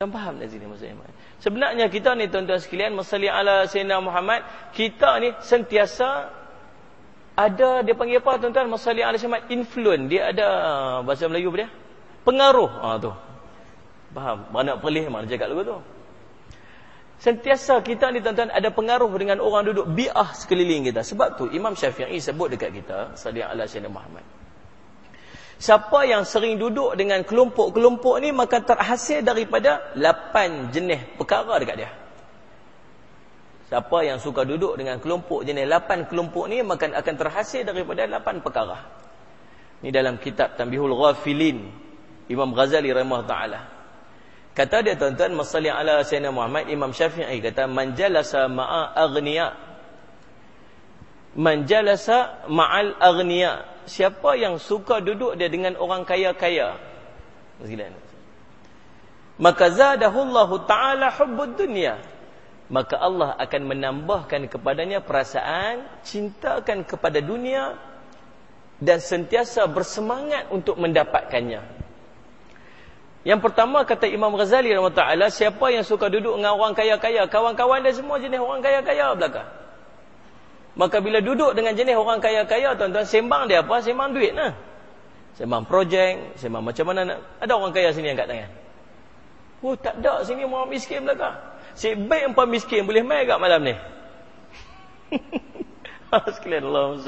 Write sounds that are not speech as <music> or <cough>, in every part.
Dan faham tak sini maksudnya? Sebenarnya kita ni tuan-tuan sekalian, masalli ala Sayyidina Muhammad, kita ni sentiasa ada dia panggil apa tuan-tuan? Masalli ala Sayyidina influence. Dia ada bahasa Melayu apa dia? Pengaruh. Ah tu. Faham? Mana pelih mana cakap lagu tu. Sentiasa kita ni tuan-tuan ada pengaruh dengan orang duduk bi'ah sekeliling kita. Sebab tu Imam Syafi'i sebut dekat kita, salli ala Sayyidina Muhammad. Siapa yang sering duduk dengan kelompok-kelompok ni maka terhasil daripada lapan jenis perkara dekat dia. Siapa yang suka duduk dengan kelompok jenis lapan kelompok ni maka akan terhasil daripada lapan perkara. Ni dalam kitab Tanbihul Ghafilin Imam Ghazali rahimah ta'ala. Kata dia tuan-tuan masalli ala Sayyidina Muhammad Imam Syafi'i kata man jalasa ma'a aghniya man jalasa ma'al aghniya siapa yang suka duduk dia dengan orang kaya-kaya? Maka zadahullahu taala hubbud dunya maka Allah akan menambahkan kepadanya perasaan cintakan kepada dunia dan sentiasa bersemangat untuk mendapatkannya. Yang pertama kata Imam Ghazali rahimahullah siapa yang suka duduk dengan orang kaya-kaya? Kawan-kawan dia semua jenis orang kaya-kaya belakang Maka bila duduk dengan jenis orang kaya-kaya tuan-tuan sembang dia apa? Sembang duit lah. Sembang projek, sembang macam mana nak ada orang kaya sini angkat tangan. Oh tak ada sini orang miskin belaka. Si baik empat miskin boleh mai kat malam ni. <laughs> Sekalian Allah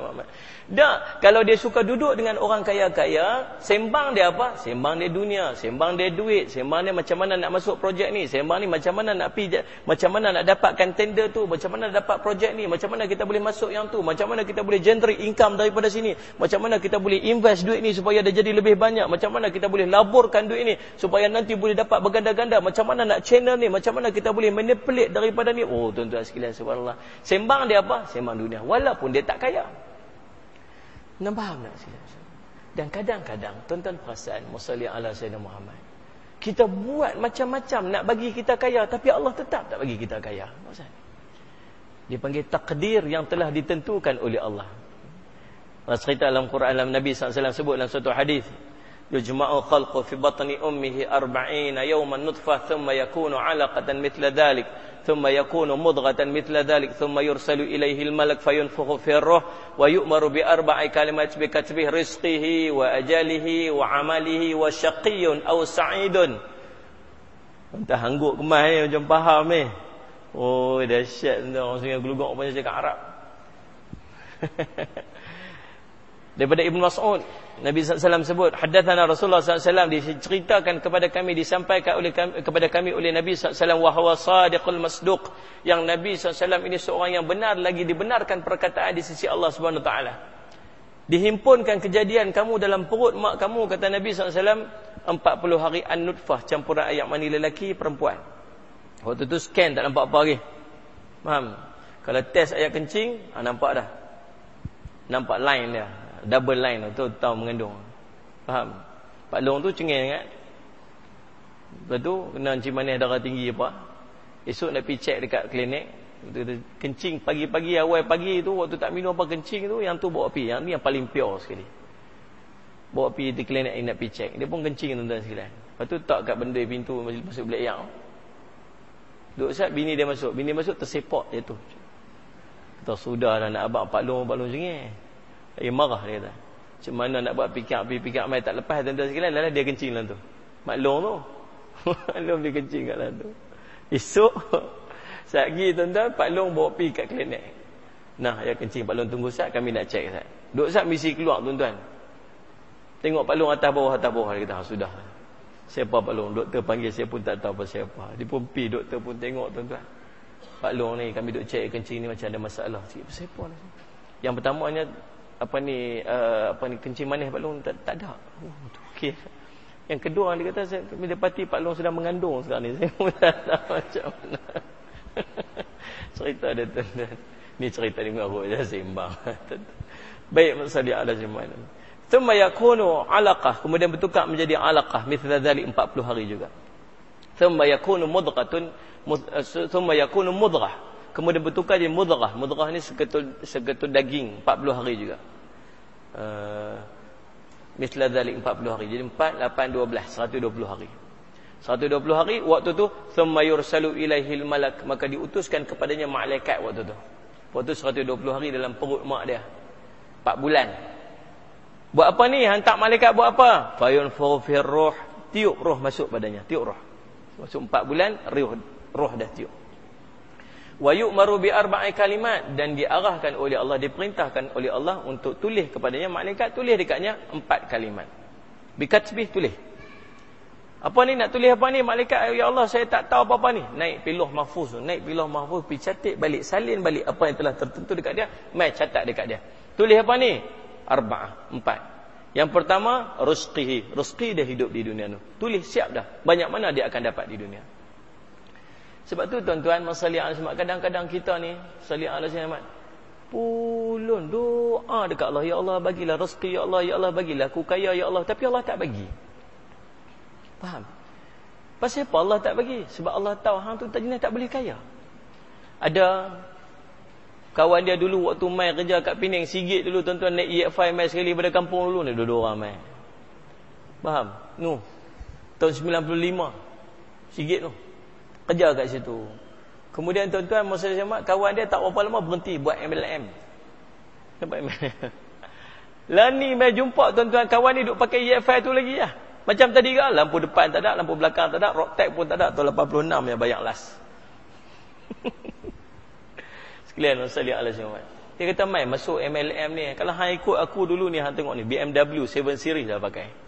Muhammad. Tak, kalau dia suka duduk dengan orang kaya-kaya, sembang dia apa? Sembang dia dunia, sembang dia duit, sembang dia macam mana nak masuk projek ni, sembang ni macam mana nak pergi, macam mana nak dapatkan tender tu, macam mana dapat projek ni, macam mana kita boleh masuk yang tu, macam mana kita boleh generate income daripada sini, macam mana kita boleh invest duit ni supaya dia jadi lebih banyak, macam mana kita boleh laburkan duit ni supaya nanti boleh dapat berganda-ganda, macam mana nak channel ni, macam mana kita boleh manipulate daripada ni. Oh tuan-tuan sekalian subhanallah. Sembang dia apa? Sembang dunia. Walaupun dia tak kaya. Nampak tak sila? Dan kadang-kadang tuan-tuan perasan musalli ala sayyidina Muhammad. Kita buat macam-macam nak bagi kita kaya tapi Allah tetap tak bagi kita kaya. Maksud dia panggil takdir yang telah ditentukan oleh Allah. Cerita dalam Quran dalam Nabi SAW sebut dalam satu hadis يجمع خلقه في بطن أمه أربعين يوما نطفة ثم يكون علقة مثل ذلك ثم يكون مضغة مثل ذلك ثم يرسل إليه الملك فينفخ في الروح ويؤمر بأربع كلمات بكتبه رزقه وأجاله وعمله وشقي أو سعيد. أنت هنقوك ما هي جنبها فهمي أوه ده الشيء ده سنجد قلقوك ما يجيك عرب daripada Ibn Mas'ud Nabi SAW sebut Haddathana Rasulullah SAW Diceritakan kepada kami Disampaikan oleh kami, kepada kami oleh Nabi SAW Wahawa sadiqul masduq. Yang Nabi SAW ini seorang yang benar Lagi dibenarkan perkataan di sisi Allah SWT Dihimpunkan kejadian kamu dalam perut mak kamu Kata Nabi SAW 40 hari an-nutfah Campuran ayat mani lelaki perempuan. Waktu tu scan nampak apa lagi. Faham? Kalau test ayat kencing ha, Nampak dah. Nampak line dia double line tu tahu mengandung. Faham? Pak Long tu cengeng kan? Lepas tu kena encik manis darah tinggi apa? Esok nak pergi check dekat klinik. Kencing pagi-pagi awal pagi tu waktu tak minum apa kencing tu yang tu bawa pi. Yang ni yang paling pure sekali. Bawa pi di klinik nak pergi check. Dia pun kencing tuan-tuan sekalian. Lepas tu tak kat benda pintu masuk bilik yang. Duk sat bini dia masuk. Bini masuk tersepak dia tu. Kata sudah dah nak abang Pak Long, Pak Long cengeng. Eh marah dia kata. Macam mana nak buat pikir api pikir mai tak lepas tuan-tuan sekalian lalah dia kencing dalam tu. Maklum tu. <laughs> Maklum dia kencing kat dalam tu. Esok <laughs> saat pergi tuan-tuan Pak Long bawa pergi kat klinik. Nah, ya kencing Pak Long tunggu sat kami nak cek sat. Duk sat misi keluar tuan-tuan. Tengok Pak Long atas bawah atas bawah dia kata ha, sudah. Siapa Pak Long? Doktor panggil saya pun tak tahu apa siapa. Dia pun pi doktor pun tengok tuan-tuan. Pak Long ni kami duk cek kencing ni macam ada masalah. Siapa siapa ni? Yang pertamanya apa ni uh, apa ni kencing manis Pak Long tak, tak ada. Oh, okey. Yang kedua dia kata saya bila dapati Pak Long sedang mengandung sekarang ni. Saya pun tak tahu <laughs> macam mana. cerita dia tuan Ni cerita ni mengarut je <laughs> sembang. Baik masa dia ada zaman. Thumma yakunu alaqah kemudian bertukar menjadi alaqah mithla dhalik 40 hari juga. Thumma yakunu mudghatun thumma yakunu mudghah kemudian bertukar jadi mudghah. Mudghah ni segetul segetul daging 40 hari juga. Uh, misla dhalik 40 hari. Jadi 4, 8, 12, 120 hari. 120 hari waktu tu thumma yursalu ilaihil malak maka diutuskan kepadanya malaikat waktu tu. Waktu 120 hari dalam perut mak dia. 4 bulan. Buat apa ni? Hantar malaikat buat apa? Fayunfuru fir ruh. Tiup roh masuk badannya. Tiup roh. Masuk 4 bulan roh roh dah tiup. Wa yu'maru bi arba'i kalimat dan diarahkan oleh Allah diperintahkan oleh Allah untuk tulis kepadanya malaikat tulis dekatnya empat kalimat. Bikatsbih tulis. Apa ni nak tulis apa ni malaikat ya Allah saya tak tahu apa-apa ni. Naik piluh mahfuz naik piluh mahfuz pi catat balik salin balik apa yang telah tertentu dekat dia, mai catat dekat dia. Tulis apa ni? Arba'ah, empat. Yang pertama, rizqihi. Rizqi dia hidup di dunia tu. Tulis siap dah. Banyak mana dia akan dapat di dunia. Sebab tu tuan-tuan, kadang-kadang kita ni. Pulun doa dekat Allah, ya Allah bagilah rezeki, ya Allah, ya Allah bagilah aku kaya, ya Allah, tapi Allah tak bagi. Faham? Pasal apa Allah tak bagi? Sebab Allah tahu hang tu tak jenis tak boleh kaya. Ada kawan dia dulu waktu mai kerja kat Penang sigit dulu tuan-tuan naik EF5 mai sekali pada kampung dulu ni dua-dua orang mai. Faham? Nu. Tahun 95. Sigit tu. Kerja kat situ. Kemudian tuan-tuan masa sama kawan dia tak berapa lama berhenti buat MLM. Nampak MLM? <laughs> Lah ni mai jumpa tuan-tuan kawan ni duk pakai EF5 tu lagi lah. Macam tadi kan, lampu depan tak ada, lampu belakang tak ada, rock tag pun tak ada, tahun 86 yang bayang las. <laughs> Sekalian Ustaz Lihat Allah SWT. Dia kata, Mai, masuk MLM ni. Kalau hang ikut aku dulu ni, hang tengok ni, BMW 7 Series dah pakai.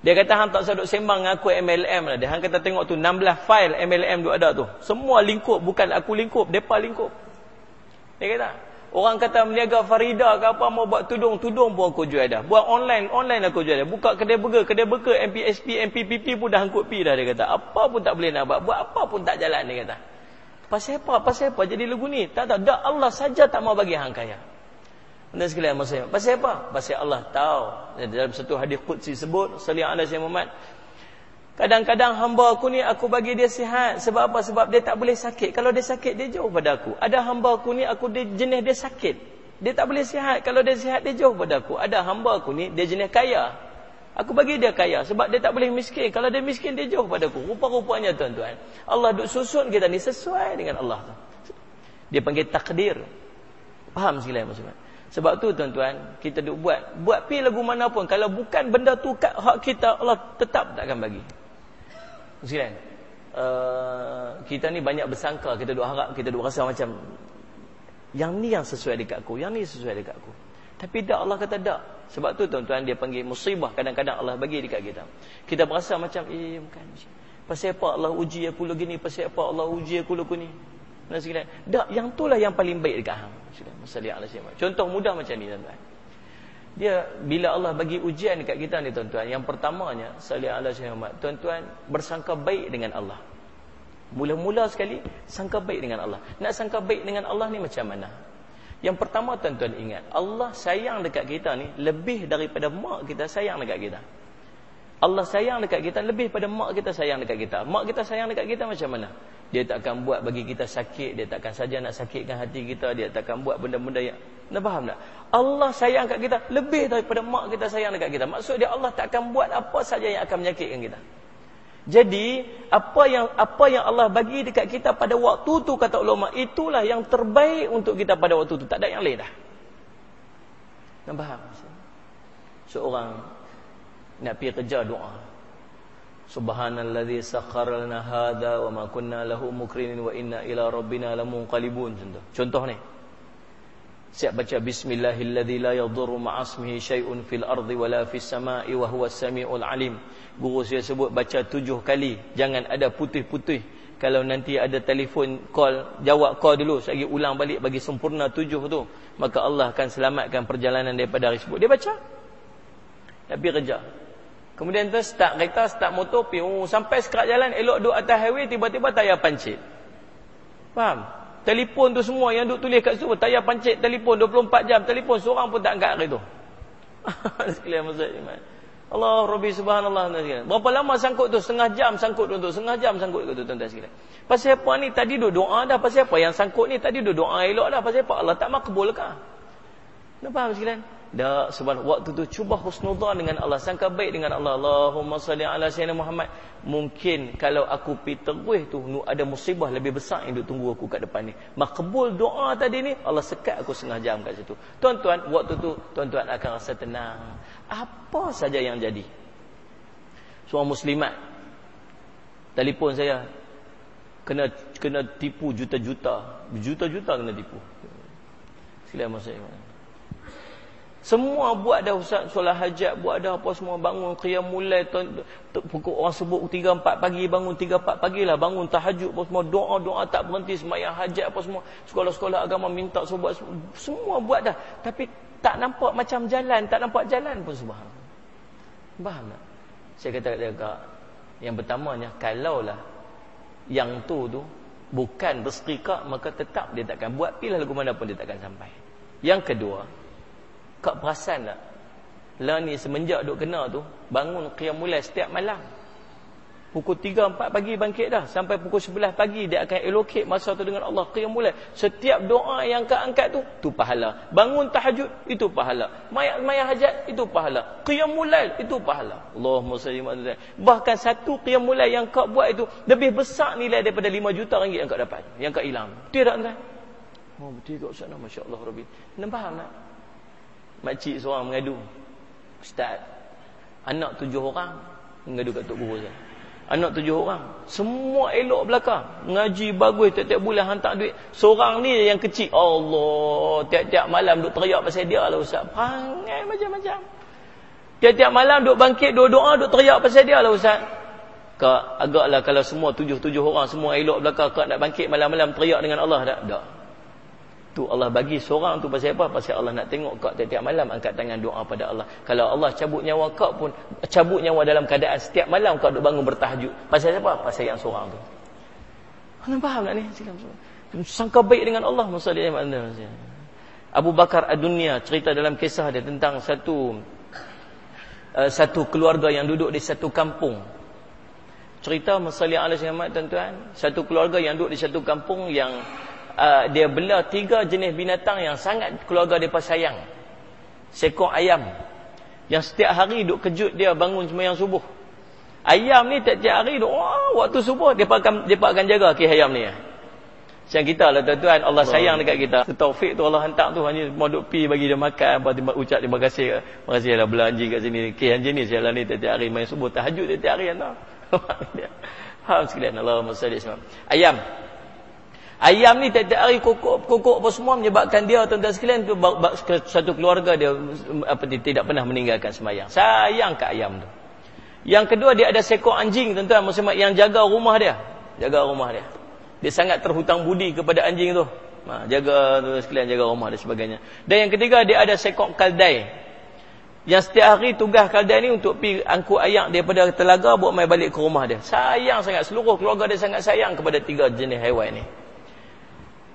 Dia kata, hang tak seduk sembang dengan aku MLM lah. Dia hang kata, tengok tu, 16 file MLM tu ada tu. Semua lingkup, bukan aku lingkup, depa lingkup. Dia kata, Orang kata meniaga Farida ke apa mau buat tudung, tudung pun aku jual dah. Buat online, online aku jual dah. Buka kedai burger, kedai burger MPSP, MPPP pun dah angkut pi dah dia kata. Apa pun tak boleh nak buat. Buat apa pun tak jalan dia kata. Pasal apa? Pasal apa jadi lagu ni? Tak tahu. Dak Allah saja tak mau bagi hang kaya. Benda sekalian maksudnya. Pasal apa? Pasal Allah tahu. Dalam satu hadis qudsi sebut, sallallahu alaihi Muhammad, Kadang-kadang hamba aku ni aku bagi dia sihat. Sebab apa? Sebab dia tak boleh sakit. Kalau dia sakit, dia jauh pada aku. Ada hamba aku ni, aku dia, jenis dia sakit. Dia tak boleh sihat. Kalau dia sihat, dia jauh pada aku. Ada hamba aku ni, dia jenis kaya. Aku bagi dia kaya. Sebab dia tak boleh miskin. Kalau dia miskin, dia jauh pada aku. Rupa-rupanya tuan-tuan. Allah duk susun kita ni sesuai dengan Allah. Dia panggil takdir. Faham sekalian maksudnya? Sebab tu tuan-tuan, kita duk buat. Buat pi lagu mana pun. Kalau bukan benda tu kat hak kita, Allah tetap tak akan bagi. Sekalian. Uh, Kita ni banyak bersangka. Kita duk harap Kita duk rasa macam Yang ni yang sesuai dekat aku Yang ni sesuai dekat aku. Tapi tak Allah kata tak Sebab tu tuan-tuan dia panggil musibah. Kadang-kadang Allah bagi dekat kita. Kita berasa macam Eh bukan. Pasal apa Allah uji aku lagi ni? Pasal apa Allah uji aku lagi ni Tak yang tu lah yang paling baik dekat hang Contoh mudah macam ni tuan-tuan. Dia bila Allah bagi ujian dekat kita ni tuan-tuan yang pertamanya salih Allah Muhammad tuan-tuan bersangka baik dengan Allah. Mula-mula sekali sangka baik dengan Allah. Nak sangka baik dengan Allah ni macam mana? Yang pertama tuan-tuan ingat Allah sayang dekat kita ni lebih daripada mak kita sayang dekat kita. Allah sayang dekat kita lebih pada mak kita sayang dekat kita. Mak kita sayang dekat kita macam mana? Dia tak akan buat bagi kita sakit, dia tak akan saja nak sakitkan hati kita, dia tak akan buat benda-benda yang nak faham tak? Allah sayang dekat kita lebih daripada mak kita sayang dekat kita. Maksud dia Allah tak akan buat apa saja yang akan menyakitkan kita. Jadi, apa yang apa yang Allah bagi dekat kita pada waktu tu kata ulama, itulah yang terbaik untuk kita pada waktu tu. Tak ada yang lain dah. Nak faham? Seorang nak pergi kerja doa subhanallazi sakhkhara lana hadha wa ma kunna lahu mukrinin wa inna ila rabbina lamunqalibun. Contoh contoh ni. Siap baca bismillahilladzi la yadhurru ma'asmihi syai'un fil ardi wala fis sama'i wa huwas samiul alim. Guru saya sebut baca tujuh kali. Jangan ada putih-putih. Kalau nanti ada telefon call jawab call dulu. Lagi ulang balik bagi sempurna tujuh tu. Maka Allah akan selamatkan perjalanan daripada hari sebut. Dia baca? Tapi kerja Kemudian tu start kereta, start motor, pi oh, sampai sekerat jalan, elok duduk atas highway, tiba-tiba tayar pancit. Faham? Telefon tu semua yang duduk tulis kat situ, tayar pancit, telefon 24 jam, telefon seorang pun tak angkat hari <laughs> tu. Sekalian maksud iman. Allah Rabbi subhanallah. Berapa lama sangkut tu? Setengah jam sangkut tu. Setengah jam sangkut tu tuan-tuan sekalian. Pasal apa ni? Tadi duduk doa dah. Pasal apa? Yang sangkut ni tadi duduk doa elok dah. Pasal apa? Allah tak makbul kah? Nampak sekalian? Dak sebab waktu tu cuba husnudzan dengan Allah, sangka baik dengan Allah. Allahumma salli ala sayyidina Muhammad. Mungkin kalau aku pi terus tu ada musibah lebih besar yang duk tunggu aku kat depan ni. Makbul doa tadi ni Allah sekat aku setengah jam kat situ. Tuan-tuan, waktu tu tuan-tuan akan rasa tenang. Apa saja yang jadi. Seorang muslimat telefon saya kena kena tipu juta-juta, juta-juta kena tipu. Sila ini. Semua buat dah ustaz solat hajat, buat dah apa semua bangun qiyam mulai pukul orang sebut 3 4 pagi bangun 3 4 pagi lah bangun tahajud apa semua doa-doa tak berhenti sembahyang hajat apa semua sekolah-sekolah agama minta sobat semua buat dah tapi tak nampak macam jalan, tak nampak jalan pun subhanallah. Faham tak? Saya kata kat dia yang pertamanya kalaulah yang tu tu bukan rezeki kak maka tetap dia takkan buat pilih lagu mana pun dia takkan sampai. Yang kedua, Kak perasan tak? Lah ni semenjak duk kena tu, bangun qiyam mulai setiap malam. Pukul 3 4 pagi bangkit dah sampai pukul 11 pagi dia akan allocate masa tu dengan Allah qiyam mulai. Setiap doa yang kau angkat tu tu pahala. Bangun tahajud itu pahala. Mayat mayat hajat itu pahala. Qiyam mulai itu pahala. Allahumma salli ala Bahkan satu qiyam mulai yang kau buat itu lebih besar nilai daripada 5 juta ringgit yang kau dapat. Yang kau hilang. Tidak kan? Oh betul kau sana masya-Allah rabbi. Nampak tak? Makcik seorang mengadu. Ustaz Anak tujuh orang Mengadu kat Tok Guru saya. Anak tujuh orang Semua elok belakang. Ngaji bagus Tiap-tiap bulan hantar duit. Seorang ni yang kecil. Allah Tiap-tiap malam duk teriak pasal dia lah Ustaz. Pangai macam-macam. Tiap-tiap malam duk bangkit Doa-doa duk teriak pasal dia lah Ustaz. Kak, agaklah kalau semua tujuh-tujuh orang Semua elok belakang Kak nak bangkit malam-malam teriak dengan Allah Tak? Tak Tu Allah bagi seorang tu pasal apa? Pasal Allah nak tengok kau tiap-tiap malam angkat tangan doa pada Allah. Kalau Allah cabut nyawa kau pun cabut nyawa dalam keadaan setiap malam kau duk bangun bertahajud. Pasal apa? Pasal yang seorang tu. Anda faham tak ni? Sangka baik dengan Allah masa dia anda. Abu Bakar Ad-Dunya cerita dalam kisah dia tentang satu uh, satu keluarga yang duduk di satu kampung. Cerita masalah Allah tuan-tuan, satu keluarga yang duduk di satu kampung yang uh, dia bela tiga jenis binatang yang sangat keluarga dia sayang. Seekor ayam yang setiap hari duk kejut dia bangun sembahyang subuh. Ayam ni tiap-tiap hari duk oh, waktu subuh dia akan dia akan jaga ke ayam ni. Macam kita lah tuan-tuan Allah sayang dekat kita. Taufik tu Allah hantar tu hanya mau duk pi bagi dia makan apa dia ucap terima kasih. Terima kasih lah bela anjing kat sini. Ke anjing ni saya lah ni tiap-tiap hari main subuh tahajud tiap-tiap hari anda. Faham <laughs> sekalian Allahumma salli Ayam Ayam ni tiap-tiap hari kokok-kokok apa semua menyebabkan dia tuan-tuan sekalian tu satu keluarga dia apa dia tidak pernah meninggalkan sembahyang. Sayang ke ayam tu. Yang kedua dia ada seekor anjing tuan-tuan muslimat yang jaga rumah dia. Jaga rumah dia. Dia sangat terhutang budi kepada anjing tu. Ha, jaga tuan-tuan sekalian jaga rumah dan sebagainya. Dan yang ketiga dia ada seekor kaldai. Yang setiap hari tugas kaldai ni untuk pergi angkut ayak daripada telaga buat mai balik ke rumah dia. Sayang sangat seluruh keluarga dia sangat sayang kepada tiga jenis haiwan ni.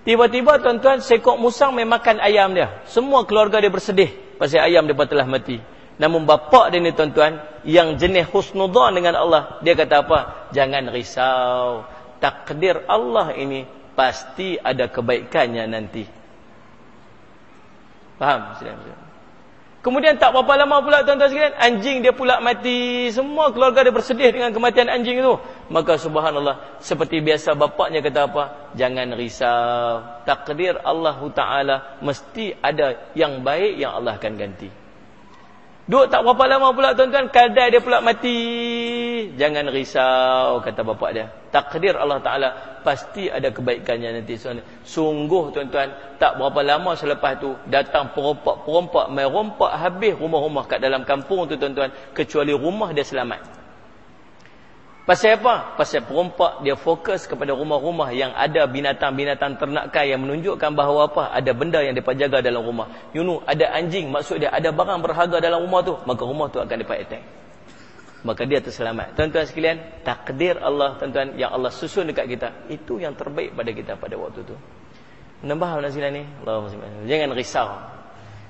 Tiba-tiba tuan-tuan sekok musang memakan ayam dia. Semua keluarga dia bersedih pasal ayam dia telah mati. Namun bapa dia ni tuan-tuan yang jenis husnudzan dengan Allah, dia kata apa? Jangan risau. Takdir Allah ini pasti ada kebaikannya nanti. Faham? Silakan. Kemudian tak berapa lama pula tuan-tuan sekalian, anjing dia pula mati. Semua keluarga dia bersedih dengan kematian anjing itu. Maka subhanallah, seperti biasa bapaknya kata apa? Jangan risau. Takdir Allah Ta'ala mesti ada yang baik yang Allah akan ganti. Duk tak berapa lama pula tuan-tuan, kadai dia pula mati. Jangan risau, kata bapak dia. Takdir Allah Ta'ala, pasti ada kebaikannya nanti. Sungguh tuan-tuan, tak berapa lama selepas tu, datang perompak-perompak, merompak habis rumah-rumah kat dalam kampung tu tuan-tuan. Kecuali rumah dia selamat. Pasal apa? Pasal perompak dia fokus kepada rumah-rumah yang ada binatang-binatang ternakan yang menunjukkan bahawa apa? Ada benda yang mereka jaga dalam rumah. You know, ada anjing, maksud dia ada barang berharga dalam rumah tu, maka rumah tu akan mereka attack. Maka dia terselamat. Tuan-tuan sekalian, takdir Allah, tuan-tuan, yang Allah susun dekat kita, itu yang terbaik pada kita pada waktu tu. Nampak mana sila ni? Allah Jangan risau.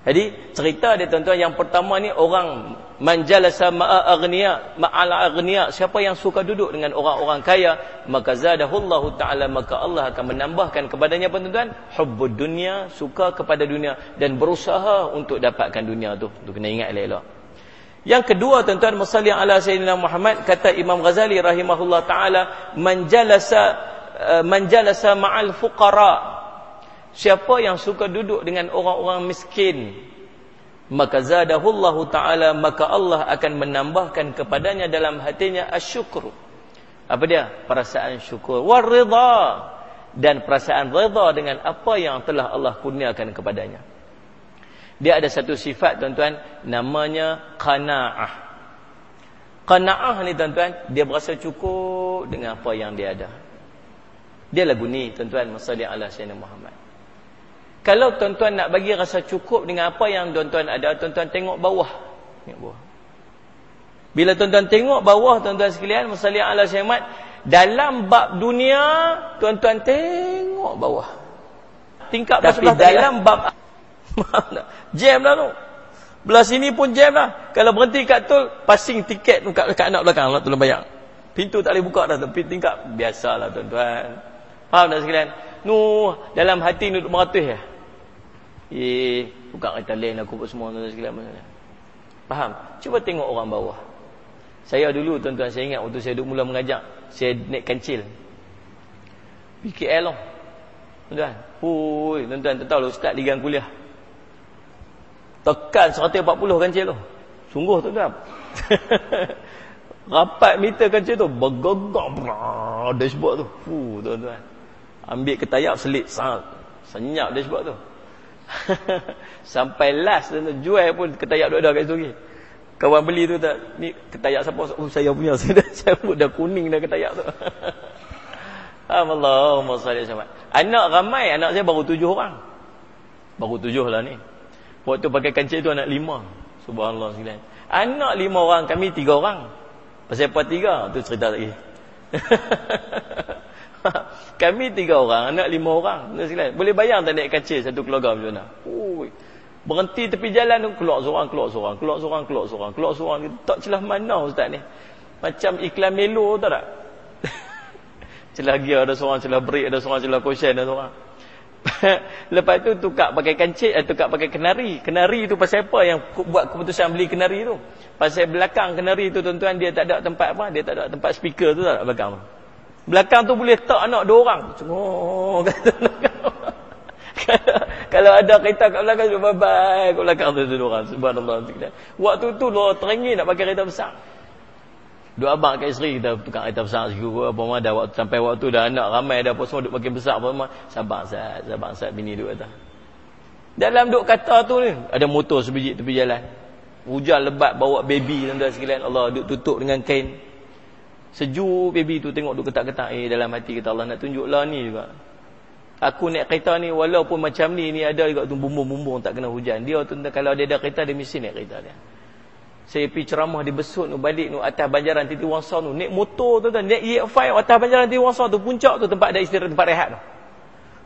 Jadi cerita dia tuan-tuan yang pertama ni orang manjalasa ma'a aghniya ma'ala aghniya siapa yang suka duduk dengan orang-orang kaya maka zadahullahu taala maka Allah akan menambahkan kepadanya tuan-tuan hubbud dunia suka kepada dunia dan berusaha untuk dapatkan dunia tu. Tu kena ingat elok-elok. Yang kedua tuan-tuan masalli ala sayyidina Muhammad kata Imam Ghazali rahimahullah taala manjalasa uh, manjalasa ma'al fuqara Siapa yang suka duduk dengan orang-orang miskin maka zadahullahu taala maka Allah akan menambahkan kepadanya dalam hatinya asyukur. Apa dia? Perasaan syukur. Waridha dan perasaan redha dengan apa yang telah Allah kurniakan kepadanya. Dia ada satu sifat tuan-tuan namanya qanaah. Qanaah ni tuan-tuan dia berasa cukup dengan apa yang dia ada. Dia lagu ni tuan-tuan masalli ala sayyidina Muhammad. Kalau tuan-tuan nak bagi rasa cukup dengan apa yang tuan-tuan ada, tuan-tuan tengok bawah. Tengok bawah. Bila tuan-tuan tengok bawah, tuan-tuan sekalian, masalah Allah syamat, dalam bab dunia, tuan-tuan tengok bawah. Tingkap Tapi dalam bab... <laughs> jam lah tu. Belah sini pun jam lah. Kalau berhenti kat tu, passing tiket tu kat, kat anak belakang lah, tolong bayar. Pintu tak boleh buka dah, tapi tingkap. Biasalah tuan-tuan. Faham tak sekalian? Nu, dalam hati ni duduk ya. Eh, buka kereta lain aku buat semua tuan-tuan sekalian. Faham? Cuba tengok orang bawah. Saya dulu tuan-tuan saya ingat waktu saya duduk mula mengajak, saya naik kancil. PKL lah. Tuan-tuan. Hui, tuan-tuan tak tahu lah ustaz ligang kuliah. Tekan 140 kancil tu. Sungguh tuan-tuan. <laughs> Rapat meter kancil tu bergegak dashboard tu. Hu, tuan-tuan. Ambil ketayak selit. Senyap dashboard tu. <laughs> Sampai last tu jual pun ketayak dua-dua kat situ Kawan beli tu tak ni ketayak siapa? Oh saya punya <laughs> saya dah saya dah kuning dah ketayak tu. <laughs> Allahumma salli alaihi Anak ramai, anak saya baru tujuh orang. Baru tujuh lah ni. Waktu pakai kancil tu anak lima. Subhanallah sekalian. Anak lima orang, kami tiga orang. Pasal apa tiga? Tu cerita lagi. Kami tiga orang, anak lima orang. Boleh bayang tak naik kaca satu keluarga macam mana? Ui. Berhenti tepi jalan tu, keluar seorang, keluar seorang, keluar seorang, keluar seorang, keluar seorang. Tak celah mana ustaz ni? Macam iklan Melo tahu tak? <laughs> celah gear ada seorang, celah brake ada seorang, celah cushion ada seorang. <laughs> Lepas tu tukar pakai kancik, eh, tukar pakai kenari. Kenari tu pasal apa yang buat keputusan beli kenari tu? Pasal belakang kenari tu tuan-tuan dia tak ada tempat apa? Dia tak ada tempat speaker tu tak belakang. Belakang tu boleh tak anak dua orang. Oh, kata <laughs> kalau ada kereta kat belakang tu bye bye kat belakang tu dua orang. Subhanallah. Waktu tu lo teringin nak pakai kereta besar. Dua abang kat isteri kita tukar kereta besar sikit apa mah dah waktu sampai waktu dah anak ramai dah apa semua duk makin besar apa mah sabar sat sabar sat bini duk kata. Dalam duk kata tu ni ada motor sebiji tepi jalan. Hujan lebat bawa baby tuan-tuan sekalian Allah duk tutup dengan kain Sejuk baby tu tengok duk ketak-ketak eh dalam hati kita Allah nak tunjuklah ni juga. Aku naik kereta ni walaupun macam ni ni ada juga tu bumbung-bumbung tak kena hujan. Dia tu kalau dia ada kereta dia mesti naik kereta dia. Saya pergi ceramah di Besut tu balik tu atas banjaran Titi Wangsa tu naik motor tu tuan naik EX5 atas banjaran Titi Wangsa tu puncak tu tempat ada istirahat tempat rehat tu.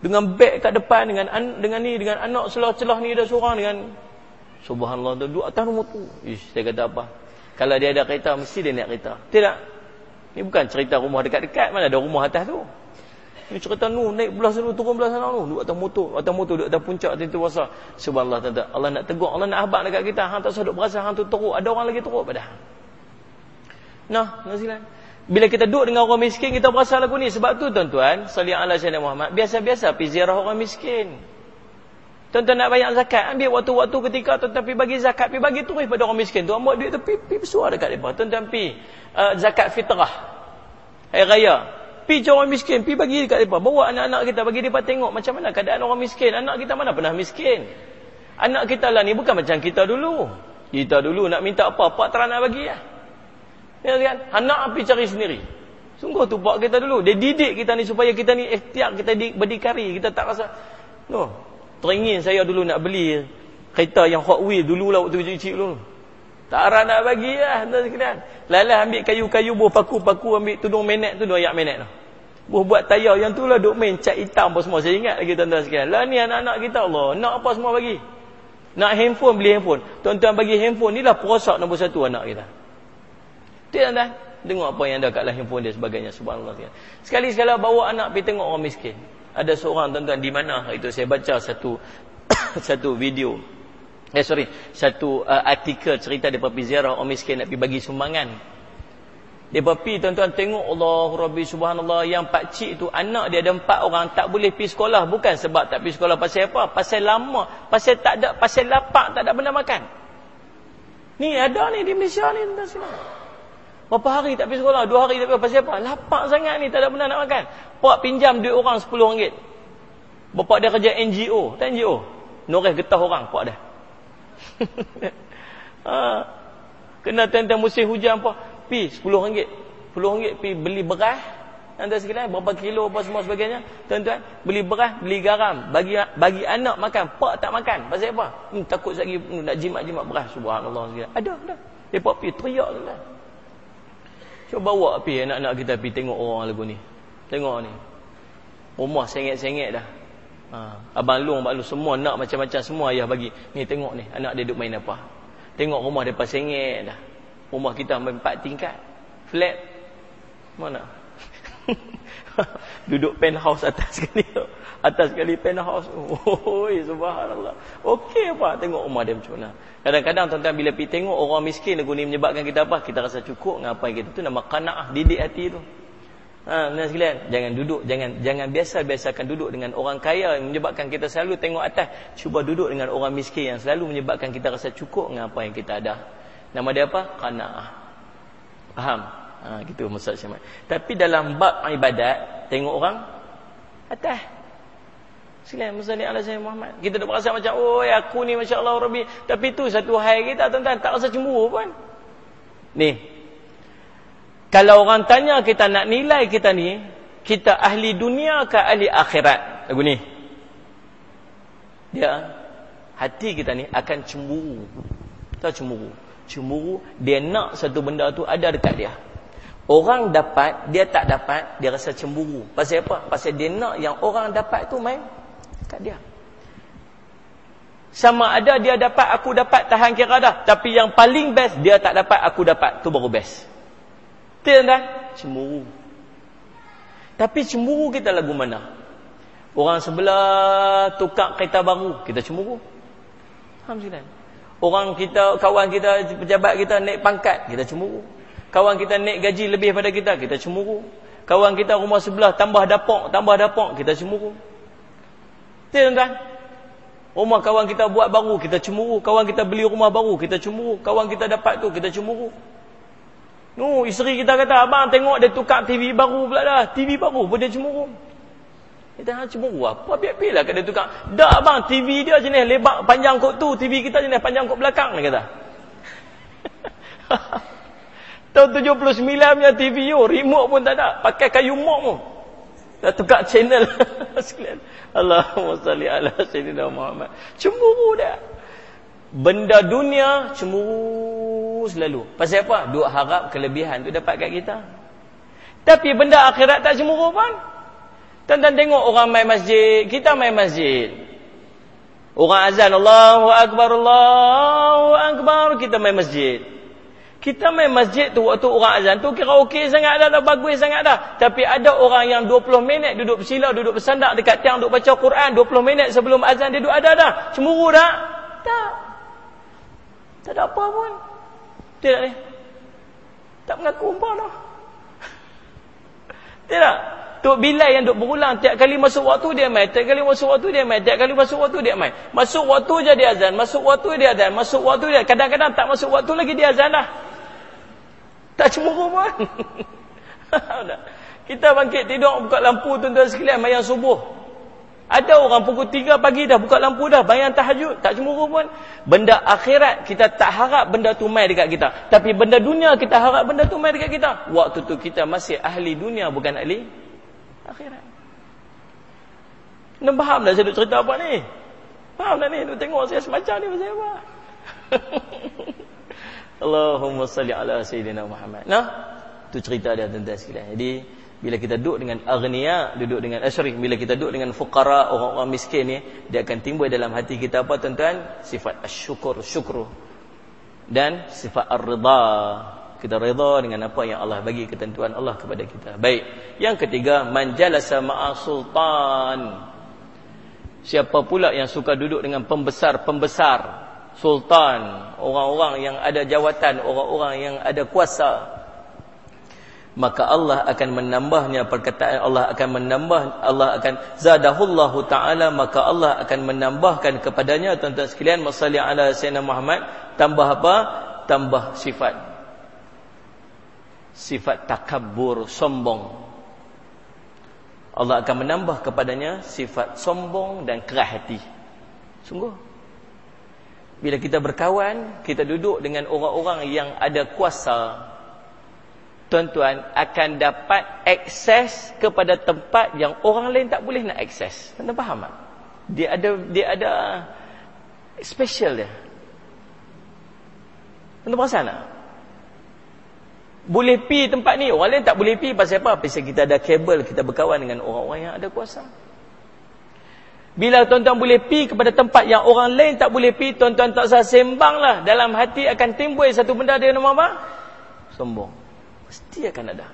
Dengan beg kat depan dengan an, dengan ni dengan anak celah-celah ni ada seorang dengan subhanallah tu duduk atas motor. Ish saya kata apa? Kalau dia ada kereta mesti dia naik kereta. Tidak. Ini bukan cerita rumah dekat-dekat mana ada rumah atas tu. Ini cerita nu naik belah sana turun belah sana nu duduk atas motor, atas motor duduk atas puncak tinta wasa. Subhanallah tuan Allah nak tegur, Allah nak habaq dekat kita. Hang tak seduk berasa hang tu teruk, ada orang lagi teruk pada hang. Nah, nasilan. Bila kita duduk dengan orang miskin kita berasa lagu ni sebab tu tuan-tuan, sallallahu alaihi Muhammad, biasa-biasa pi ziarah orang miskin. Tuan-tuan nak bayar zakat, ambil waktu-waktu ketika tuan-tuan pergi bagi zakat, pergi bagi turis pada orang miskin tu, ambil duit tu, pergi, bersuara dekat mereka. Tuan-tuan pergi uh, zakat fitrah. Hari raya. Pergi orang miskin, pergi bagi dekat mereka. Bawa anak-anak kita, bagi mereka tengok macam mana keadaan orang miskin. Anak kita mana pernah miskin. Anak kita lah ni bukan macam kita dulu. Kita dulu nak minta apa, pak terang nak bagi ya. Ya kan? Anak pergi cari sendiri. Sungguh tu pak kita dulu. Dia didik kita ni supaya kita ni ikhtiar, kita berdikari. Kita tak rasa, no, Teringin saya dulu nak beli kereta yang Hot Wheel dulu lah waktu kecil-kecil dulu. Tak arah nak bagi lah. Lalah ambil kayu-kayu buah paku-paku ambil tudung menet tu dua ayak menet lah. Buah buat tayar yang tu lah duk main cat hitam apa semua. Saya ingat lagi tuan-tuan sekalian. Lah ni anak-anak kita Allah. Nak apa semua bagi. Nak handphone, beli handphone. Tuan-tuan bagi handphone, inilah perosak nombor satu anak kita. Tidak tuan Tengok apa yang ada kat dalam handphone dia sebagainya. Subhanallah. Sekali-sekala bawa anak pergi tengok orang miskin. Ada seorang tuan-tuan di mana itu saya baca satu <coughs> satu video. Eh sorry, satu uh, artikel cerita depa pergi ziarah orang miskin nak pergi bagi sumbangan. Depa pergi tuan-tuan tengok Allah Rabbi subhanallah yang pak cik tu anak dia ada empat orang tak boleh pergi sekolah bukan sebab tak pergi sekolah pasal apa? Pasal lama, pasal tak ada pasal lapar tak ada benda makan. Ni ada ni di Malaysia ni tuan-tuan. Berapa hari tak pergi sekolah? Dua hari tak pergi. Pasal apa? Lapar sangat ni. Tak ada benda nak makan. Pak pinjam duit orang RM10. Bapak dia kerja NGO. Tak NGO? Noreh getah orang. Pak dia. <laughs> ha. Kena tentang musim hujan apa? Pi RM10. RM10 pi beli beras. Anda sekalian berapa kilo apa semua sebagainya. Tuan-tuan, beli beras, beli garam. Bagi bagi anak makan. Pak tak makan. Pasal apa? Hmm, takut lagi nak jimat-jimat beras. Subhanallah. Ada, ada. Dia pergi teriak. Tuan-tuan. Cuba bawa pergi anak-anak kita pergi tengok orang lagu ni. Tengok ni. Rumah sengit-sengit dah. Ha. Abang Long, Abang Long semua nak macam-macam semua ayah bagi. Ni tengok ni anak dia duduk main apa. Tengok rumah dia pas sengit dah. Rumah kita empat tingkat. Flat. Mana? <laughs> duduk penthouse atas sekali. Atas sekali penthouse. Oi, subhanallah. Okey apa tengok rumah dia macam mana. Kadang-kadang tuan-tuan bila pergi tengok orang miskin lagu ni menyebabkan kita apa? Kita rasa cukup yang kita tu nama qanaah didik hati tu. Ha, nah sekalian, jangan duduk, jangan jangan biasa-biasakan duduk dengan orang kaya yang menyebabkan kita selalu tengok atas. Cuba duduk dengan orang miskin yang selalu menyebabkan kita rasa cukup dengan apa yang kita ada. Nama dia apa? Qanaah. Faham? Ha, gitu maksud saya. Tapi dalam bab ibadat, tengok orang atas. Silakan musalli ala sayyidina Muhammad. Kita dah rasa macam, oh aku ni masya-Allah Rabbi. Tapi tu satu hal kita tuan-tuan tak rasa cemburu pun. Ni. Kalau orang tanya kita nak nilai kita ni, kita ahli dunia ke ahli akhirat? Lagu ni. Dia hati kita ni akan cemburu. Tak cemburu. Cemburu dia nak satu benda tu ada dekat dia. Orang dapat, dia tak dapat, dia rasa cemburu. Pasal apa? Pasal dia nak yang orang dapat tu main kat dia. Sama ada dia dapat, aku dapat, tahan kira dah. Tapi yang paling best, dia tak dapat, aku dapat. tu baru best. Tidak kan? Cemburu. Tapi cemburu kita lagu mana? Orang sebelah tukar kereta baru, kita cemburu. Alhamdulillah. Orang kita, kawan kita, pejabat kita naik pangkat, kita cemburu. Kawan kita naik gaji lebih pada kita, kita cemburu. Kawan kita rumah sebelah tambah dapok, tambah dapok, kita cemburu. Betul tuan-tuan? Rumah kawan kita buat baru, kita cemburu. Kawan kita beli rumah baru, kita cemburu. Kawan kita dapat tu, kita cemburu. Nu, isteri kita kata, abang tengok dia tukar TV baru pula dah. TV baru pun dia cemburu. Kita nak cemburu apa? Biar-biar lah dia tukar. Dah abang, TV dia jenis lebar panjang kot tu. TV kita jenis panjang kot belakang, dia kata. <laughs> Tahun 79 punya TV you, remote pun tak ada. Pakai kayu mok pun. Dah tukar channel. <laughs> Allahumma salli ala Sayyidina Muhammad. Cemburu dia. Benda dunia cemburu selalu. Pasal apa? Duk harap kelebihan tu dapat kat kita. Tapi benda akhirat tak cemburu pun. Tuan-tuan tengok orang main masjid. Kita main masjid. Orang azan Allahu Akbar, Allahu Akbar. Kita main masjid. Kita main masjid tu waktu orang azan tu kira okey sangat dah, dah bagus sangat dah. Tapi ada orang yang 20 minit duduk bersila, duduk bersandar dekat tiang duduk baca Quran 20 minit sebelum azan dia duduk ada dah. Cemburu dah? Tak. Tak ada apa pun. Tidak ni. Tak mengaku umpah dah. <laughs> Tidak. Tok Bilal yang duk berulang tiap kali masuk waktu dia main, tiap kali masuk waktu dia main, tiap kali masuk waktu dia main. Masuk waktu je dia azan, masuk waktu dia azan, masuk waktu dia. Kadang-kadang tak masuk waktu lagi dia azan dah. Tak cemburu pun. <laughs> Kita bangkit tidur buka lampu tuan-tuan sekalian mayang subuh. Ada orang pukul 3 pagi dah buka lampu dah bayang tahajud, tak cemburu pun. Benda akhirat kita tak harap benda tu mai dekat kita. Tapi benda dunia kita harap benda tu mai dekat kita. Waktu tu kita masih ahli dunia bukan ahli akhirat. Nak faham dah saya duk cerita apa ni? Faham dah ni? Duk tengok saya semacam ni pasal apa? <laughs> Allahumma salli ala Sayyidina Muhammad. Nah, tu cerita dia tentang sekalian. Jadi, Bila kita duduk dengan agniya, duduk dengan asyrif, bila kita duduk dengan fuqara, orang-orang miskin ni, dia akan timbul dalam hati kita apa tuan-tuan? Sifat asyukur, syukru. Dan sifat ar-ridha. Kita rida dengan apa yang Allah bagi ketentuan Allah kepada kita. Baik. Yang ketiga, manjalasa ma'a sultan. Siapa pula yang suka duduk dengan pembesar-pembesar sultan, orang-orang yang ada jawatan, orang-orang yang ada kuasa, maka Allah akan menambahnya perkataan Allah akan menambah Allah akan zadahullahu taala maka Allah akan menambahkan kepadanya tuan-tuan sekalian masalli ala sayyidina Muhammad tambah apa? Tambah sifat. Sifat takabbur sombong. Allah akan menambah kepadanya sifat sombong dan keras hati. Sungguh bila kita berkawan kita duduk dengan orang-orang yang ada kuasa tuan-tuan akan dapat akses kepada tempat yang orang lain tak boleh nak akses. Tuan-tuan faham tak? Dia ada dia ada special dia. Tuan-tuan perasan tak? Boleh pi tempat ni, orang lain tak boleh pi pasal apa? Pasal kita ada kabel, kita berkawan dengan orang-orang yang ada kuasa. Bila tuan-tuan boleh pi kepada tempat yang orang lain tak boleh pi, tuan-tuan tak usah sembanglah. Dalam hati akan timbul satu benda dia nama apa? Sombong. Mesti akan ada.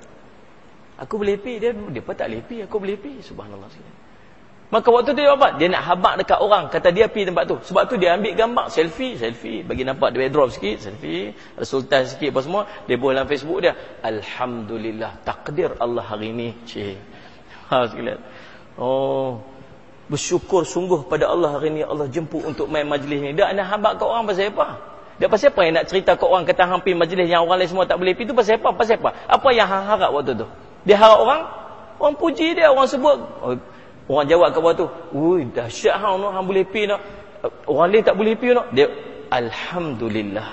Aku boleh pi dia dia pun tak boleh pi, aku boleh pi. Subhanallah sekalian. Maka waktu tu dia apa? Dia nak habaq dekat orang, kata dia pi tempat tu. Sebab tu dia ambil gambar selfie, selfie, bagi nampak dia drop sikit, selfie, ada sultan sikit apa semua, dia buat dalam Facebook dia. Alhamdulillah, takdir Allah hari ni. Cik. Ha sekalian. Oh, bersyukur sungguh pada Allah hari ni Allah jemput untuk main majlis ni. Dia nak habaq kat orang pasal apa? Dia pasal apa yang nak cerita ke orang kata hampir majlis yang orang lain semua tak boleh pergi tu pasal apa? Pasal apa? Apa yang hang harap waktu tu? Dia harap orang orang puji dia, orang sebut. Oh, orang jawab kat waktu tu, "Ui, dahsyat hang no, hang boleh pergi nak. Orang lain tak boleh pergi nak." Dia alhamdulillah.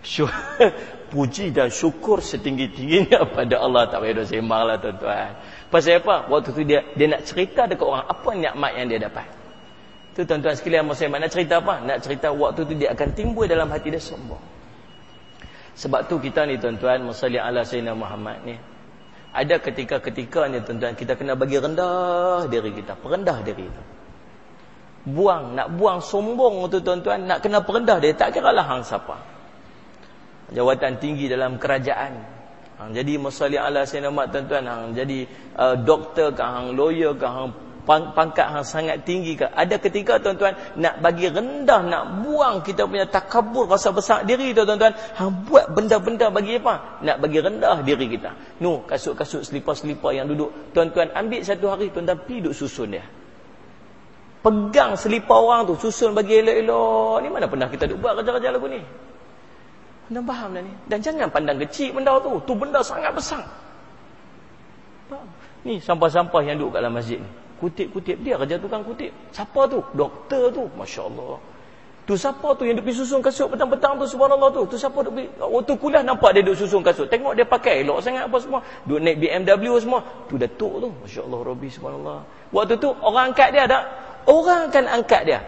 <laughs> puji dan syukur setinggi-tingginya <laughs> pada Allah tak payah sembanglah tuan-tuan. Pasal apa? Waktu tu dia dia nak cerita dekat orang apa nikmat yang dia dapat. Tu tuan-tuan sekalian masa nak cerita apa? Nak cerita waktu tu dia akan timbul dalam hati dia sombong. Sebab tu kita ni tuan-tuan musalli ala sayyidina Muhammad ni. Ada ketika-ketika ni tuan-tuan kita kena bagi rendah diri kita, perendah diri kita. Buang, nak buang sombong tu tuan-tuan, nak kena perendah dia tak kira lah hang siapa. Jawatan tinggi dalam kerajaan. Hang jadi musalli ala sayyidina Muhammad tuan-tuan, hang jadi uh, doktor ke hang lawyer ke hang pangkat yang sangat tinggi ke. Ada ketika tuan-tuan nak bagi rendah nak buang kita punya takabur rasa besar diri tu tuan-tuan hang buat benda-benda bagi apa? Nak bagi rendah diri kita. Nu kasut-kasut selipar-selipar yang duduk. Tuan-tuan ambil satu hari tuan-tuan pergi duduk susun dia. Pegang selipar orang tu susun bagi elok-elok. Ni mana pernah kita duduk buat kerja-kerja lagu ni anda faham dah ni. Dan jangan pandang kecil benda tu. Tu benda sangat besar. Ni sampah-sampah yang duduk kat dalam masjid ni. Kutip-kutip. Dia kerja tukang kutip. Siapa tu? Doktor tu. masya-Allah. Tu siapa tu yang duk susun kasut petang-petang tu? Subhanallah tu. Tu siapa duk waktu kuliah nampak dia duk susun kasut. Tengok dia pakai elok sangat apa semua. Duk naik BMW semua. Tu datuk tu. masya-Allah rabbi subhanallah. Waktu tu orang angkat dia tak orang akan angkat dia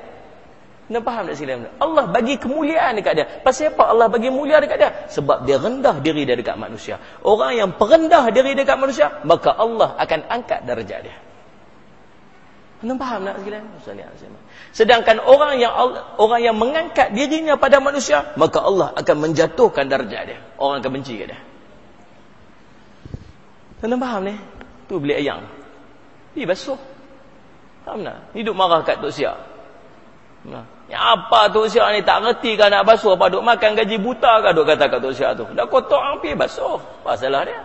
nak faham tak silam Allah bagi kemuliaan dekat dia pasal apa Allah bagi mulia dekat dia sebab dia rendah diri dia dekat manusia orang yang perendah diri dekat manusia maka Allah akan angkat darjat dia anda faham tak sekalian? Sedangkan orang yang orang yang mengangkat dirinya pada manusia, maka Allah akan menjatuhkan darjat dia. Orang akan benci dia. Anda faham ni? Tu beli ayam. Pergi basuh. Faham tak? Hidup marah kat Tok Siak. Nah. Ya apa Tok Siak ni tak reti kan nak basuh apa duk makan gaji buta kan duk kata kat Tok Siak tu. Dah kotor hampir basuh. Apa salah dia?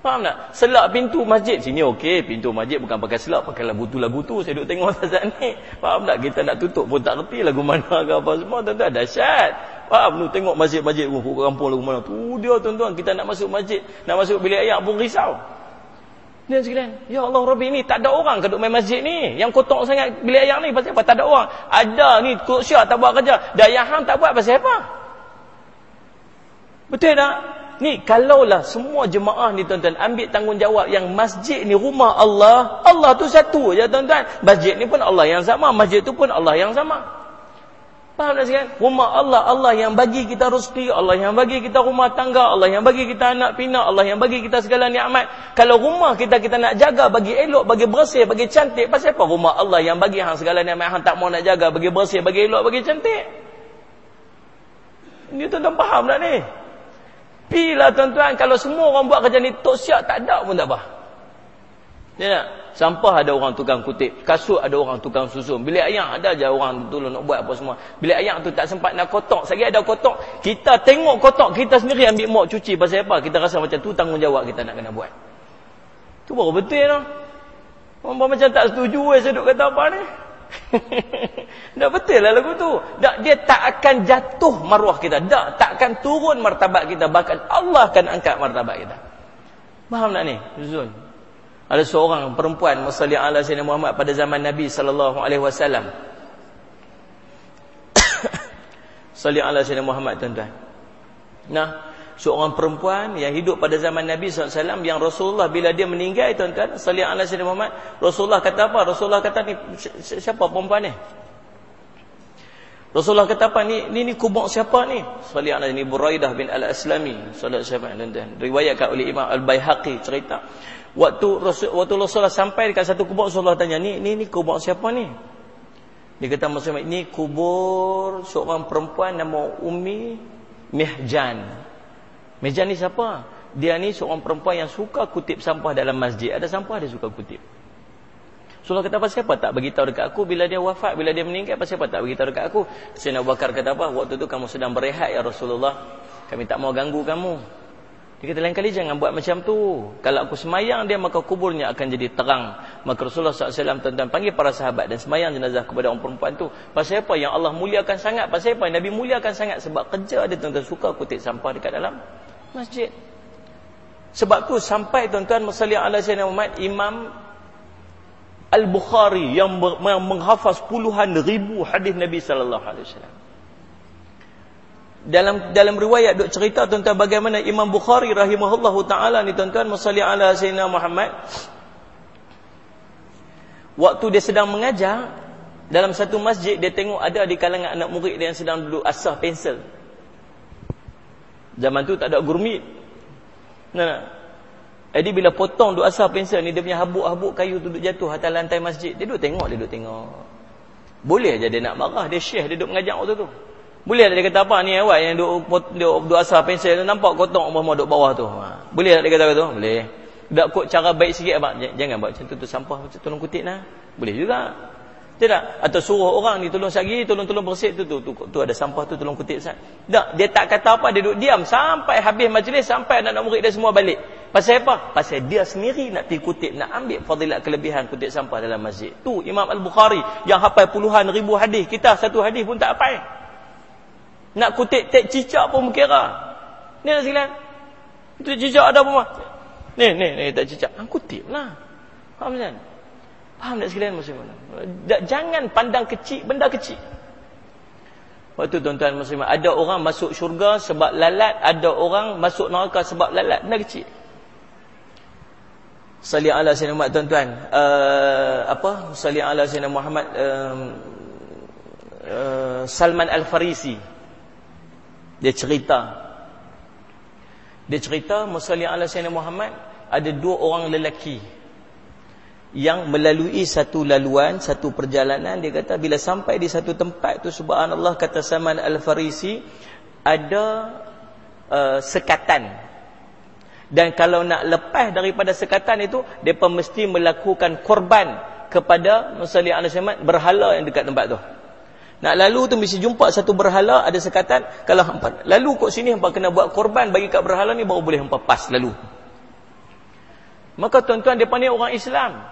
Faham tak? Selak pintu masjid. Sini okey. Pintu masjid bukan pakai selak. Pakai lagu tu lagu tu. Saya duduk tengok <laughs> saat ni. Faham tak? Kita nak tutup pun tak reti lagu mana <laughs> ke apa semua. Tuan-tuan dahsyat. Faham? Tu tengok masjid-masjid. Oh, kampung lagu mana. Tu dia tuan-tuan. Kita nak masuk masjid. Nak masuk bilik ayak pun risau. Ni sekalian. Ya Allah Rabbi ni tak ada orang ke duduk main masjid ni. Yang kotor sangat bilik ayak ni. Pasal apa? Tak ada orang. Ada ni. Kok syak tak buat kerja. Dayah ham tak buat pasal apa? Betul tak? Ni kalaulah semua jemaah ni tuan-tuan ambil tanggungjawab yang masjid ni rumah Allah, Allah tu satu je tuan-tuan. Masjid ni pun Allah yang sama, masjid tu pun Allah yang sama. Faham tak sekalian? Rumah Allah, Allah yang bagi kita rezeki, Allah yang bagi kita rumah tangga, Allah yang bagi kita anak pinak, Allah yang bagi kita segala nikmat. Kalau rumah kita kita nak jaga bagi elok, bagi bersih, bagi cantik, pasal apa rumah Allah yang bagi hang segala nikmat hang tak mau nak jaga bagi bersih, bagi elok, bagi cantik? Ini tuan-tuan faham tak ni? Pilah tuan-tuan kalau semua orang buat kerja ni tok siap tak ada pun tak apa. Ya tak? Sampah ada orang tukang kutip. Kasut ada orang tukang susun. Bilik ayak ada aja orang tolong nak buat apa semua. Bilik ayak tu tak sempat nak kotak. Sekali ada kotak. Kita tengok kotak kita sendiri ambil mok cuci. Pasal apa? Kita rasa macam tu tanggungjawab kita nak kena buat. Tu baru betul lah. Orang macam tak setuju eh saya duk kata apa ni. <laughs> tak betul lah lagu tu. Tak, dia tak akan jatuh maruah kita. Tak, tak akan turun martabat kita. Bahkan Allah akan angkat martabat kita. Faham tak ni? Zul ada seorang perempuan musalli ala sayyidina Muhammad pada zaman Nabi sallallahu alaihi wasallam. <coughs> Salli ala sayyidina Muhammad tuan-tuan. Nah seorang perempuan yang hidup pada zaman Nabi SAW yang Rasulullah bila dia meninggal tuan-tuan salli ala sayyidina Muhammad Rasulullah kata apa? Rasulullah kata ni siapa perempuan ni? Rasulullah kata apa? Ni ni, ni kubur siapa ni? Salli ala ni Buraidah bin Al-Aslami sallallahu alaihi wasallam riwayatkan oleh Imam Al-Baihaqi cerita Waktu Rasul, waktu Rasulullah sampai dekat satu kubur Rasulullah tanya, ni ni ni kubur siapa ni? Dia kata Muhammad, ini kubur seorang perempuan nama Umi Mihjan. Mihjan ni siapa? Dia ni seorang perempuan yang suka kutip sampah dalam masjid. Ada sampah dia suka kutip. Rasulullah kata apa siapa tak bagi tahu dekat aku bila dia wafat, bila dia meninggal apa siapa tak bagi tahu dekat aku? Sayyidina Bakar kata apa? Waktu tu kamu sedang berehat ya Rasulullah. Kami tak mau ganggu kamu. Dia kata lain kali jangan buat macam tu. Kalau aku semayang dia maka kuburnya akan jadi terang. Maka Rasulullah SAW tuan-tuan panggil para sahabat dan semayang jenazah kepada orang perempuan tu. Pasal apa yang Allah muliakan sangat? Pasal apa yang Nabi muliakan sangat? Sebab kerja dia tuan-tuan suka kutip sampah dekat dalam masjid. Sebab tu sampai tuan-tuan masalah ala Sayyidina Muhammad Imam Al-Bukhari yang menghafaz puluhan ribu hadis Nabi sallallahu alaihi wasallam dalam dalam riwayat dok cerita tentang bagaimana Imam Bukhari rahimahullahu taala ni tuan-tuan musalli ala sayyidina Muhammad. Waktu dia sedang mengajar dalam satu masjid dia tengok ada di kalangan anak murid dia yang sedang duduk asah pensel. Zaman tu tak ada gurmit. Nah, nah. jadi bila potong duk asah pensel ni dia punya habuk-habuk kayu tu duduk jatuh atas lantai masjid. Dia duduk tengok dia duduk tengok. Boleh aja dia nak marah dia syekh dia duduk mengajar waktu tu boleh tak dia kata apa ni awak yang duk duk, duk asal pensel tu nampak kotak apa duk bawah tu. Ha. Boleh tak dia kata tu? Boleh. Tak kok cara baik sikit abang. Jangan buat macam tu tu sampah tolong kutip nah. Boleh juga. Tidak atau suruh orang ni tolong sagi, tolong-tolong bersih tu tu, tu tu ada sampah tu tolong kutip sat. Tak, dia tak kata apa, dia duduk diam sampai habis majlis sampai anak-anak murid dia semua balik. Pasal apa? Pasal dia sendiri nak pergi kutip, nak ambil fadilat kelebihan kutip sampah dalam masjid. Tu Imam Al-Bukhari yang hafal puluhan ribu hadis, kita satu hadis pun tak hafal. Nak kutip tek cicak pun kira. Ni nak silam. Tek cicak ada apa? Ni, ni, ni tek cicak. Hang kutip lah. Faham tak? Faham tak sekalian muslim? Jangan pandang kecil, benda kecil. Waktu tuan-tuan muslim, ada orang masuk syurga sebab lalat, ada orang masuk neraka sebab lalat. Benda kecil. Salih ala sayyidina Muhammad tuan-tuan. Uh, apa? Salih ala sayyidina Muhammad uh, uh, Salman Al-Farisi dia cerita. Dia cerita musalli ala sayyidina Muhammad ada dua orang lelaki yang melalui satu laluan satu perjalanan dia kata bila sampai di satu tempat tu subhanallah kata Saman Al-Farisi ada uh, sekatan. Dan kalau nak lepas daripada sekatan itu depa mesti melakukan korban kepada musalli ala sayyidina berhala yang dekat tempat tu nak lalu tu mesti jumpa satu berhala ada sekatan kalau hampa lalu kok sini hampa kena buat korban bagi kat berhala ni baru boleh hampa pas lalu. Maka tuan-tuan depa ni orang Islam.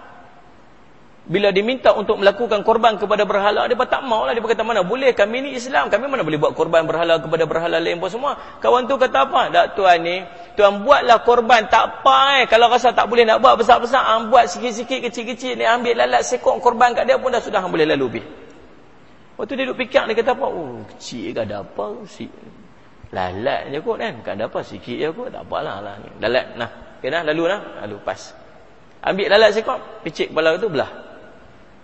Bila diminta untuk melakukan korban kepada berhala depa tak maulah depa kata mana boleh kami ni Islam kami mana boleh buat korban berhala kepada berhala lain pun semua. Kawan tu kata apa? Tak tuan ni tuan buatlah korban tak apa eh kalau rasa tak boleh nak buat besar-besar hang buat sikit-sikit kecil-kecil ni ambil lalat sekok korban kat dia pun dah sudah boleh lalu pergi. Waktu dia duduk fikir dia kata apa? Oh, kecil ke ada apa? Si lalat je kot kan. Kan ada apa sikit je kot. Tak apalah lah. Lalat nah. Okey lalu lah. Lalu pas. Ambil lalat sekop, picit kepala tu belah.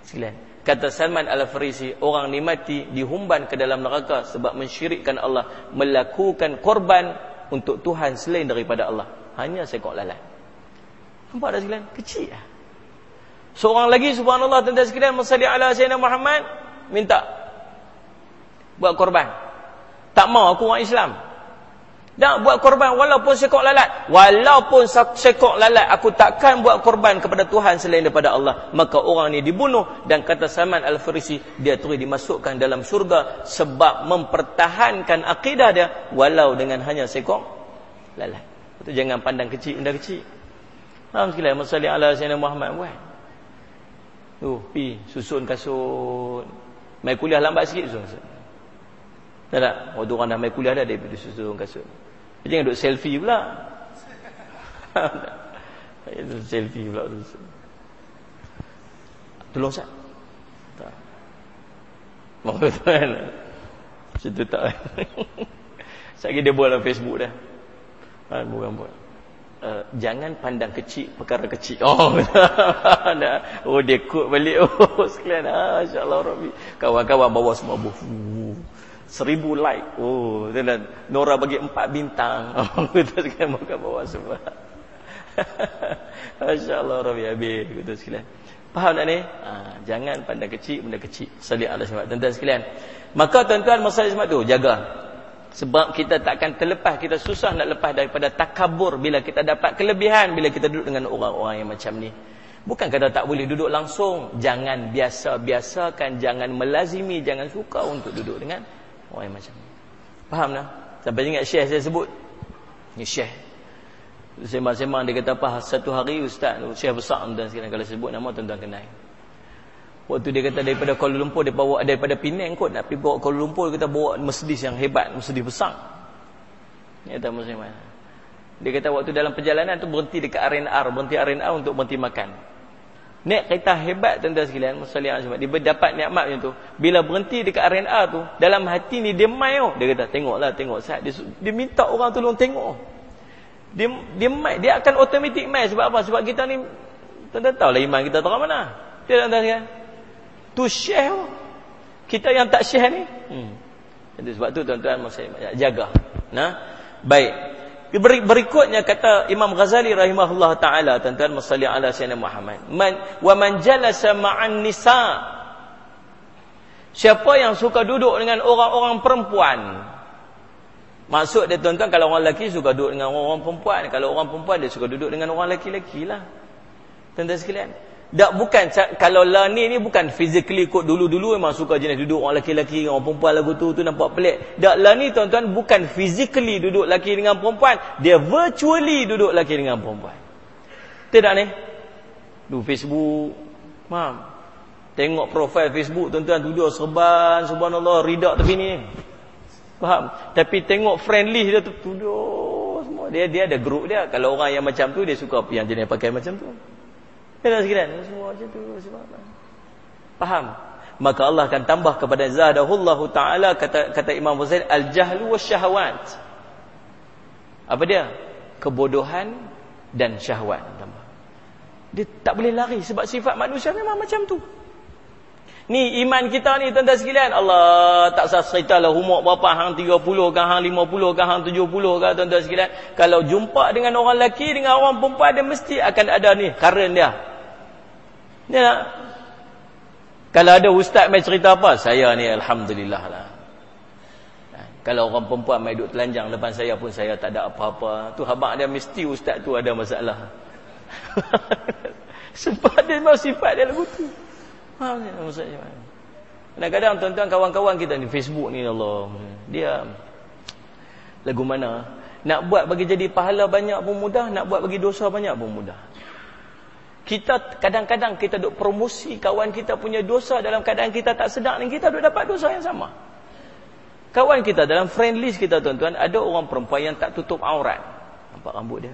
Sekalian. Kata Salman Al-Farisi, orang ni mati dihumban ke dalam neraka sebab mensyirikkan Allah, melakukan korban untuk Tuhan selain daripada Allah. Hanya seekor lalat. Nampak dah sekalian? Kecil lah. Seorang lagi subhanallah tentang sekalian masalli ala Sayyidina Muhammad minta buat korban. Tak mau aku orang Islam. Dan buat korban walaupun sekok lalat. Walaupun sekok lalat. Aku takkan buat korban kepada Tuhan selain daripada Allah. Maka orang ni dibunuh. Dan kata Salman Al-Farisi. Dia terus dimasukkan dalam syurga. Sebab mempertahankan akidah dia. Walau dengan hanya sekok lalat. Itu jangan pandang kecil. Indah kecil. Faham sekali. Masalah Allah Sayyidina Muhammad buat. Tu, pi, susun kasut. Mai kuliah lambat sikit susun. Tak tak? Waktu orang dah mai kuliah dah, dia susun kasut. Jangan duduk selfie pula. <laughs> Selfie pula tu. Tolong sat. Tak. <laughs> Mau kan? Situ tak. <laughs> Sekali dia buat dalam Facebook dah. Ha, bukan buat. Uh, jangan pandang kecil perkara kecil. Oh, dah. oh dia kut balik. Oh, sekalian. Ah, insya-Allah Rabbi. Kawan-kawan bawa semua buh seribu like. Oh, dan Nora bagi empat bintang. <laughs> Oh, kita sekalian makan bawah semua. <laughs> Masya Allah, Rabi habis. Kita sekalian. Faham tak ni? Ha, jangan pandang kecil, benda kecil. Salih Allah SWT. Tuan-tuan sekalian. Maka tuan-tuan masalah semak tu, jaga. Sebab kita takkan terlepas, kita susah nak lepas daripada takabur bila kita dapat kelebihan, bila kita duduk dengan orang-orang yang macam ni. Bukan kata tak boleh duduk langsung. Jangan biasa-biasakan, jangan melazimi, jangan suka untuk duduk dengan Orang yang macam ni. Faham tak? Sampai ingat syekh saya sebut. Ni syekh. Sembang-sembang dia kata apa? Satu hari ustaz syekh besar dan sekarang kalau sebut nama tuan-tuan kenal. Waktu dia kata daripada Kuala Lumpur dia bawa daripada Penang kot pergi bawa Kuala Lumpur dia kata bawa Mercedes yang hebat, Mercedes besar. Ni kata muslim. Dia kata waktu dalam perjalanan tu berhenti dekat RNR, berhenti RNR untuk berhenti makan. Nek kereta hebat tuan-tuan sekalian, musallih sebab dia dapat nikmat macam tu. Bila berhenti dekat arena tu, dalam hati ni dia mai oh. Dia kata, tengoklah, tengok saat dia, dia minta orang tolong tengok. Dia dia mai, dia akan automatik mai sebab apa? Sebab kita ni tuan-tuan tahu lah iman kita terang mana. Dia tuan-tuan sekalian. Tu share oh. Kita yang tak share ni. Hmm. Jadi sebab tu tuan-tuan mesti jaga. Nah. Baik. Berikutnya kata Imam Ghazali rahimahullah taala tuan-tuan masalli ala sayyidina Muhammad. Man wa man jalasa ma'an nisa. Siapa yang suka duduk dengan orang-orang perempuan? Maksud dia tuan-tuan kalau orang lelaki suka duduk dengan orang-orang perempuan, kalau orang perempuan dia suka duduk dengan orang lelaki-lelaki lah. Tuan-tuan sekalian. Tak bukan kalau lah ni ni bukan physically kot dulu-dulu memang suka jenis duduk orang lelaki-lelaki dengan orang perempuan lagu tu tu nampak pelik. Tak lah ni tuan-tuan bukan physically duduk lelaki dengan perempuan, dia virtually duduk lelaki dengan perempuan. Tidak ni? Du Facebook. Faham? Tengok profil Facebook tuan-tuan duduk serban subhanallah ridak tepi ni. Faham? Tapi tengok friendly dia tu duduk semua. Dia dia ada group dia. Kalau orang yang macam tu dia suka yang jenis pakai macam tu. Kena sekalian semua macam tu sebab Faham? Maka Allah akan tambah kepada zadahullahu taala kata kata Imam Husain al-jahlu wasyahawat. Apa dia? Kebodohan dan syahwat tambah. Dia tak boleh lari sebab sifat manusia memang macam tu. Ni iman kita ni tuan-tuan sekalian. Allah tak sah cerita lah umur berapa hang 30 ke hang 50 ke hang 70 ke tuan-tuan sekalian. Kalau jumpa dengan orang lelaki dengan orang perempuan dia mesti akan ada ni karen dia. Dia nak kalau ada ustaz mai cerita apa? Saya ni alhamdulillah lah. Kalau orang perempuan mai duduk telanjang depan saya pun saya tak ada apa-apa. Tu habaq dia mesti ustaz tu ada masalah. <laughs> Sebab dia memang sifat dia lagu tu. Faham maksudnya? Kadang-kadang tuan-tuan kawan-kawan kita ni Facebook ni Allah. Dia lagu mana? Nak buat bagi jadi pahala banyak pun mudah, nak buat bagi dosa banyak pun mudah. Kita kadang-kadang kita duk promosi kawan kita punya dosa dalam keadaan kita tak sedar ni kita duk dapat dosa yang sama. Kawan kita dalam friend list kita tuan-tuan ada orang perempuan yang tak tutup aurat. Nampak rambut dia.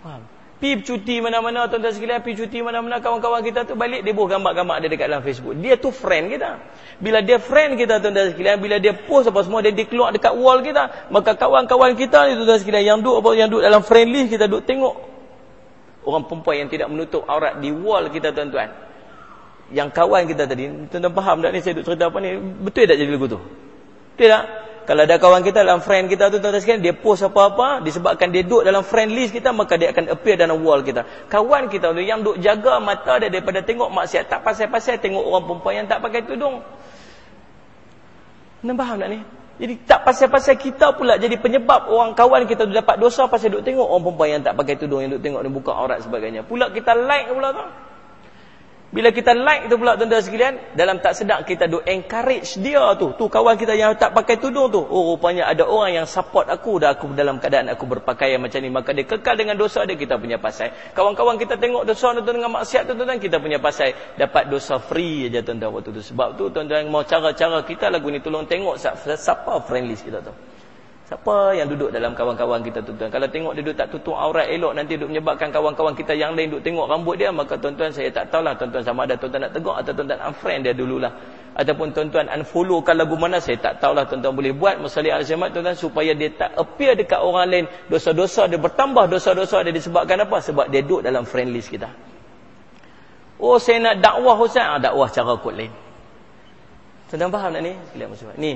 Faham? Pi cuti mana-mana tuan-tuan sekalian, pi cuti mana-mana kawan-kawan kita tu balik dia buat gambar-gambar dia dekat dalam Facebook. Dia tu friend kita. Bila dia friend kita tuan-tuan sekalian, bila dia post apa semua dia, dia keluar dekat wall kita, maka kawan-kawan kita ni tuan-tuan sekalian yang duduk apa yang duduk dalam friend list kita duduk tengok orang perempuan yang tidak menutup aurat di wall kita tuan-tuan. yang kawan kita tadi, tuan-tuan faham tak ni saya duk cerita apa ni? Betul tak jadi lagu tu? Betul tak? Kalau ada kawan kita dalam friend kita tu tuan-tuan sekalian, dia post apa-apa, disebabkan dia duduk dalam friend list kita, maka dia akan appear dalam wall kita. Kawan kita tu yang duk jaga mata dia daripada tengok maksiat, tak pasal-pasal tengok orang perempuan yang tak pakai tudung. Anda faham tak ni? Jadi tak pasal-pasal kita pula jadi penyebab orang kawan kita tu dapat dosa pasal duk tengok orang perempuan yang tak pakai tudung, yang duk tengok dia buka aurat sebagainya. Pula kita like pula tu. Bila kita like tu pula tuan-tuan sekalian, dalam tak sedar kita do encourage dia tu. Tu kawan kita yang tak pakai tudung tu. Oh rupanya ada orang yang support aku dah aku dalam keadaan aku berpakaian macam ni. Maka dia kekal dengan dosa dia kita punya pasal. Kawan-kawan kita tengok dosa tu dengan maksiat tu tuan-tuan kita punya pasal. Dapat dosa free aja tuan-tuan waktu tu. Sebab tu tuan-tuan mau cara-cara kita lagu ni tolong tengok siapa friendly kita tu. Siapa yang duduk dalam kawan-kawan kita tuan-tuan? Kalau tengok dia duduk tak tutup aurat elok nanti duduk menyebabkan kawan-kawan kita yang lain duduk tengok rambut dia, maka tuan-tuan saya tak tahulah tuan-tuan sama ada tuan-tuan nak tegur atau tuan-tuan unfriend dia dululah. Ataupun tuan-tuan unfollow kan lagu mana saya tak tahulah tuan-tuan boleh buat masalah al-jamat tuan-tuan supaya dia tak appear dekat orang lain. Dosa-dosa dia bertambah, dosa-dosa dia disebabkan apa? Sebab dia duduk dalam friend list kita. Oh saya nak dakwah Ustaz, ah, dakwah cara kod lain. Tuan-tuan faham tak ni? Sekalian Ni,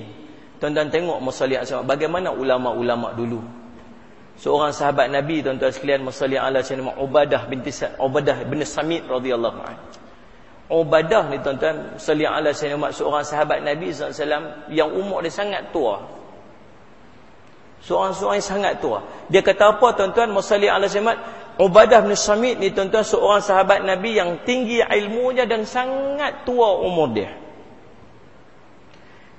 Tuan-tuan tengok masalah sama bagaimana ulama-ulama dulu. Seorang sahabat Nabi tuan-tuan sekalian ala sayyidina Ubadah binti Ubadah bin Samit radhiyallahu anhu. Ubadah ni tuan-tuan ala sayyidina seorang sahabat Nabi SAW yang umur dia sangat tua. Seorang-seorang yang sangat tua. Dia kata apa tuan-tuan ala sayyidina Ubadah bin Samit ni tuan-tuan seorang sahabat Nabi yang tinggi ilmunya dan sangat tua umur dia.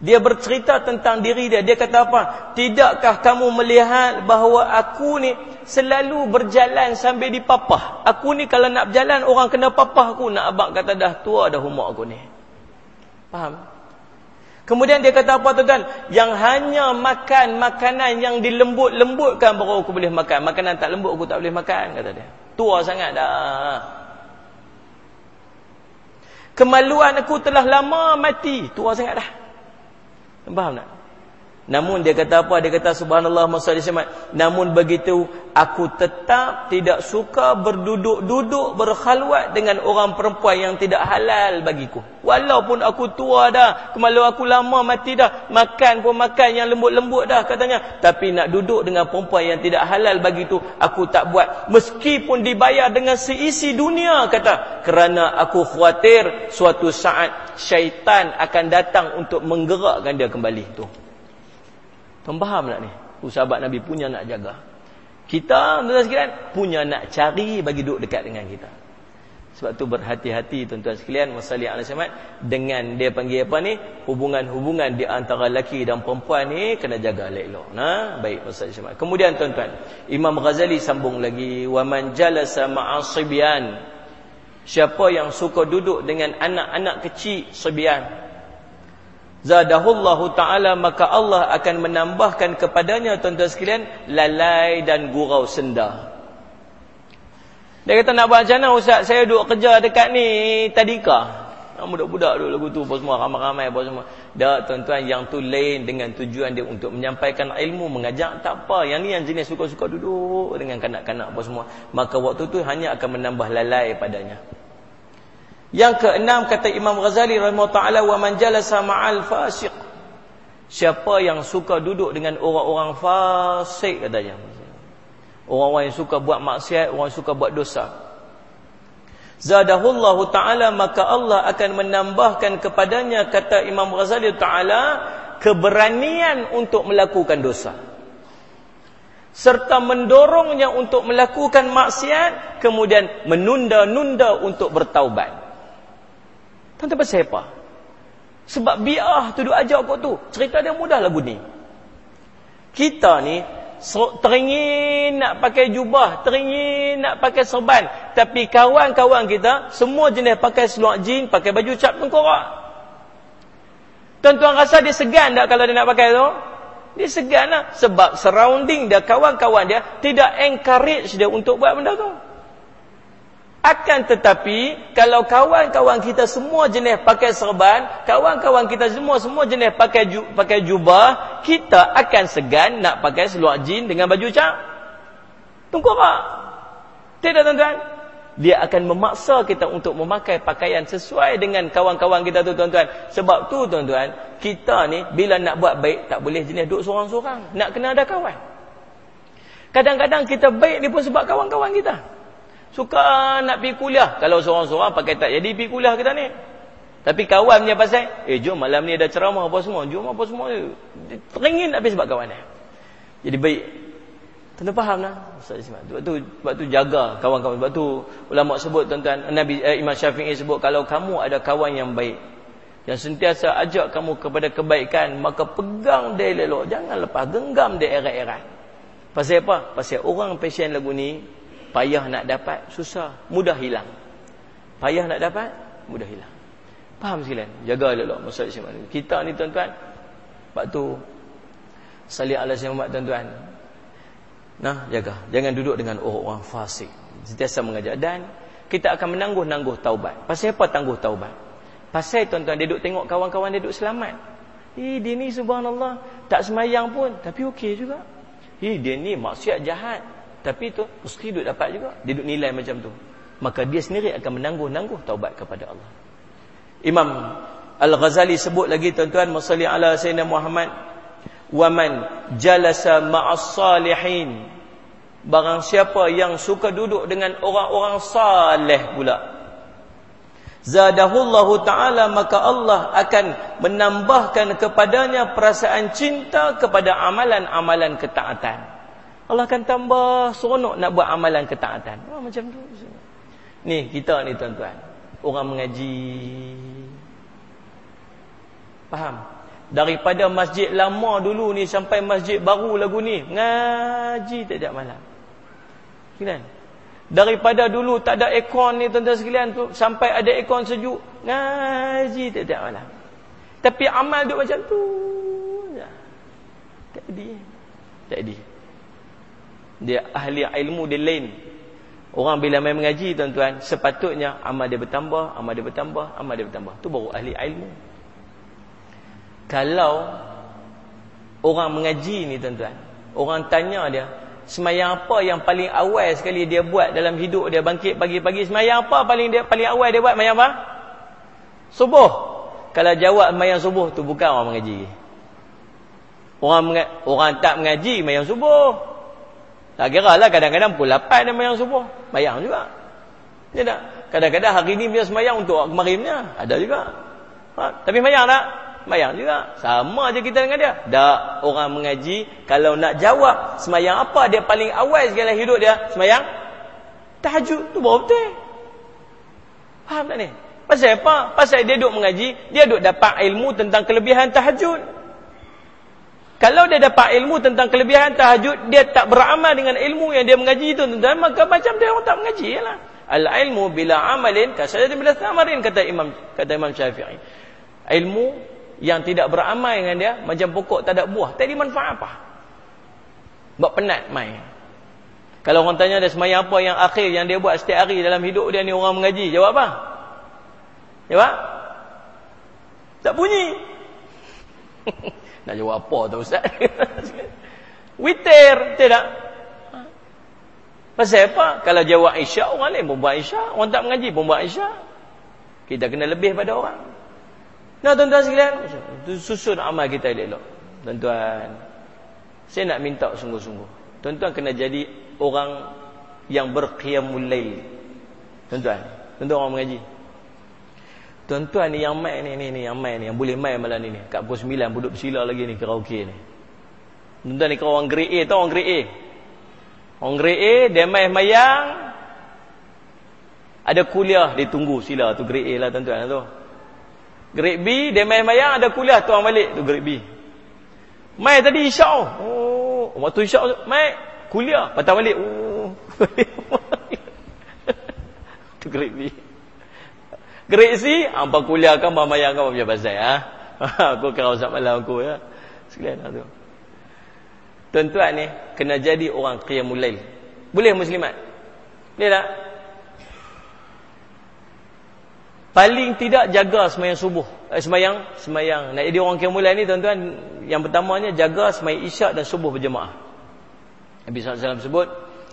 Dia bercerita tentang diri dia. Dia kata apa? Tidakkah kamu melihat bahawa aku ni selalu berjalan sambil dipapah? Aku ni kalau nak berjalan orang kena papah aku. Nak abang kata dah tua dah umur aku ni. Faham? Kemudian dia kata apa tuan-tuan? Yang hanya makan makanan yang dilembut-lembutkan baru aku boleh makan. Makanan tak lembut aku tak boleh makan. Kata dia. Tua sangat dah. Kemaluan aku telah lama mati. Tua sangat dah. Faham tak? Namun dia kata apa? Dia kata subhanallah masa dia semat. Namun begitu aku tetap tidak suka berduduk-duduk berkhalwat dengan orang perempuan yang tidak halal bagiku. Walaupun aku tua dah, kemalu aku lama mati dah, makan pun makan yang lembut-lembut dah katanya. Tapi nak duduk dengan perempuan yang tidak halal bagitu aku tak buat. Meskipun dibayar dengan seisi dunia kata. Kerana aku khawatir suatu saat syaitan akan datang untuk menggerakkan dia kembali tu. Tuan faham tak ni? Sahabat Nabi punya nak jaga. Kita, tuan-tuan sekalian, punya nak cari bagi duduk dekat dengan kita. Sebab tu berhati-hati tuan-tuan sekalian masalah ala syamat dengan dia panggil apa ni? Hubungan-hubungan di antara lelaki dan perempuan ni kena jaga elok-elok. Nah baik masalah syamat kemudian tuan-tuan Imam Ghazali sambung lagi. Wa man jalasa siapa yang suka duduk dengan anak-anak kecil sibyan zadahullahu taala maka Allah akan menambahkan kepadanya tuan-tuan sekalian lalai dan gurau senda. Dia kata nak buat macam mana ustaz? Saya duduk kerja dekat ni tadika. Budak-budak duduk lagu tu apa semua ramai-ramai apa semua. Dak tuan-tuan yang tu lain dengan tujuan dia untuk menyampaikan ilmu mengajak tak apa. Yang ni yang jenis suka-suka duduk dengan kanak-kanak apa semua. Maka waktu tu hanya akan menambah lalai padanya. Yang keenam kata Imam Ghazali rahimahullah wa man jalasa ma'al fasiq. Siapa yang suka duduk dengan orang-orang fasik katanya. Orang-orang yang suka buat maksiat, orang yang suka buat dosa. Zadahullahu taala maka Allah akan menambahkan kepadanya kata Imam Ghazali taala keberanian untuk melakukan dosa. Serta mendorongnya untuk melakukan maksiat kemudian menunda-nunda untuk bertaubat. Tuan-tuan pasal apa? Sebab biah tu duk ajak kau tu. Cerita dia mudah lagu ni. Kita ni teringin nak pakai jubah, teringin nak pakai serban. Tapi kawan-kawan kita semua jenis pakai seluar jin, pakai baju cap tengkorak. Tuan-tuan rasa dia segan tak kalau dia nak pakai tu? Dia segan lah. Sebab surrounding dia, kawan-kawan dia tidak encourage dia untuk buat benda tu. Akan tetapi kalau kawan-kawan kita semua jenis pakai serban, kawan-kawan kita semua semua jenis pakai ju, pakai jubah, kita akan segan nak pakai seluar jin dengan baju cap. Apa? Tidak tuan-tuan. dia akan memaksa kita untuk memakai pakaian sesuai dengan kawan-kawan kita tu tuan-tuan. Sebab tu tuan-tuan, kita ni bila nak buat baik tak boleh jenis duduk seorang-seorang. Nak kena ada kawan. Kadang-kadang kita baik ni pun sebab kawan-kawan kita. Suka nak pergi kuliah. Kalau seorang-seorang pakai tak jadi pergi kuliah kita ni. Tapi kawan punya pasal, eh jom malam ni ada ceramah apa semua. Jom apa semua. Teringin habis sebab kawan ni. Jadi baik Tuan faham lah sebab tu, sebab tu jaga kawan-kawan Sebab tu ulama sebut tuan-tuan Nabi eh, Imam Syafi'i sebut Kalau kamu ada kawan yang baik Yang sentiasa ajak kamu kepada kebaikan Maka pegang dia elok Jangan lepas genggam dia erat-erat Pasal apa? Pasal orang pasien lagu ni Payah nak dapat Susah Mudah hilang Payah nak dapat Mudah hilang Faham sekalian? Jaga elok Ustaz Ismail Kita ni tuan-tuan Sebab tu Salih Allah Muhammad tuan-tuan Nah, jaga. Jangan duduk dengan orang-orang fasik. Sentiasa mengajar. Dan kita akan menangguh-nangguh taubat. Pasal apa tangguh taubat? Pasal tuan-tuan dia duduk tengok kawan-kawan dia duduk selamat. Eh, dia ni subhanallah. Tak semayang pun. Tapi okey juga. Eh, dia ni maksiat jahat. Tapi tu mesti duduk dapat juga. Dia duduk nilai macam tu. Maka dia sendiri akan menangguh-nangguh taubat kepada Allah. Imam Al-Ghazali sebut lagi tuan-tuan. Masalli ala Sayyidina Muhammad waman jalasa ma'as salihin barang siapa yang suka duduk dengan orang-orang saleh pula zadahullahu taala maka Allah akan menambahkan kepadanya perasaan cinta kepada amalan-amalan ketaatan Allah akan tambah seronok nak buat amalan ketaatan. Oh, macam tu. Ni kita ni tuan-tuan. Orang mengaji. Faham? Daripada masjid lama dulu ni sampai masjid baru lagu ni ngaji tiap-tiap malam. Sekalian. Daripada dulu tak ada aircon ni tuan-tuan sekalian tu sampai ada aircon sejuk ngaji tiap-tiap malam. Tapi amal duk macam tu tak jadi tak jadi dia ahli ilmu dia lain. Orang bila main mengaji tuan-tuan sepatutnya amal dia bertambah amal dia bertambah amal dia bertambah. Tu baru ahli ilmu. Kalau orang mengaji ni tuan-tuan orang tanya dia semayang apa yang paling awal sekali dia buat dalam hidup dia? Bangkit pagi-pagi semayang apa paling dia paling awal dia buat semayang apa? Subuh. Kalau jawab semayang subuh tu bukan orang mengaji. Orang orang tak mengaji semayang subuh tak kira lah kadang-kadang pukul 8 dia semayang subuh semayang juga dia tak kadang-kadang hari ni dia semayang untuk kemarinnya ada juga ha? tapi semayang tak Semayang juga. Sama aja kita dengan dia. Tak orang mengaji. Kalau nak jawab semayang apa dia paling awal segala hidup dia. Semayang. Tahajud. tu baru betul. Faham tak ni? Pasal apa? Pasal dia duduk mengaji. Dia duduk dapat ilmu tentang kelebihan tahajud. Kalau dia dapat ilmu tentang kelebihan tahajud. Dia tak beramal dengan ilmu yang dia mengaji itu. Tuan maka macam dia orang tak mengaji. Yalah. Al-ilmu bila amalin. Kasayadin bila samarin. Kata Imam, kata Imam Syafi'i. Ilmu yang tidak beramal dengan dia macam pokok tak ada buah tak ada manfaat apa buat penat mai kalau orang tanya dia semaya apa yang akhir yang dia buat setiap hari dalam hidup dia ni orang mengaji jawab apa jawab tak bunyi <laughs> nak jawab apa tu ustaz <laughs> witir tidak pasal apa kalau jawab isyak orang lain pun buat isyak orang tak mengaji pun buat isyak kita kena lebih pada orang Nah tuan-tuan sekalian, susun amal kita elok-elok. Tuan-tuan, saya nak minta sungguh-sungguh. Tuan-tuan kena jadi orang yang berqiyamul lail. Tuan-tuan, tuan-tuan orang mengaji. Tuan-tuan ni yang main ni, ni, ni, yang main ni, yang boleh main malam ni, ni. Kat pukul 9, duduk bersila lagi ni, karaoke ni. Tuan-tuan ni kau orang grade A, tahu orang grade A? Orang grade A, dia main mayang. Ada kuliah, dia tunggu sila tu grade A lah tuan-tuan. Tu. Grade B dia main mayang ada kuliah tuan balik tu grade B. Mai tadi isyak. Oh, waktu isyak mai kuliah patah balik. Oh. <laughs> tu grade B. Grade C apa kuliah kan mayang kan apa pasal ha? aku kira usah malam aku ya. Sekalian lah tu. Tuan-tuan ni kena jadi orang qiyamul lail. Boleh muslimat? Boleh tak? paling tidak jaga semayang subuh eh, semayang semayang nak jadi orang kemuliaan ni tuan-tuan yang pertamanya jaga semayang isyak dan subuh berjemaah Nabi SAW sebut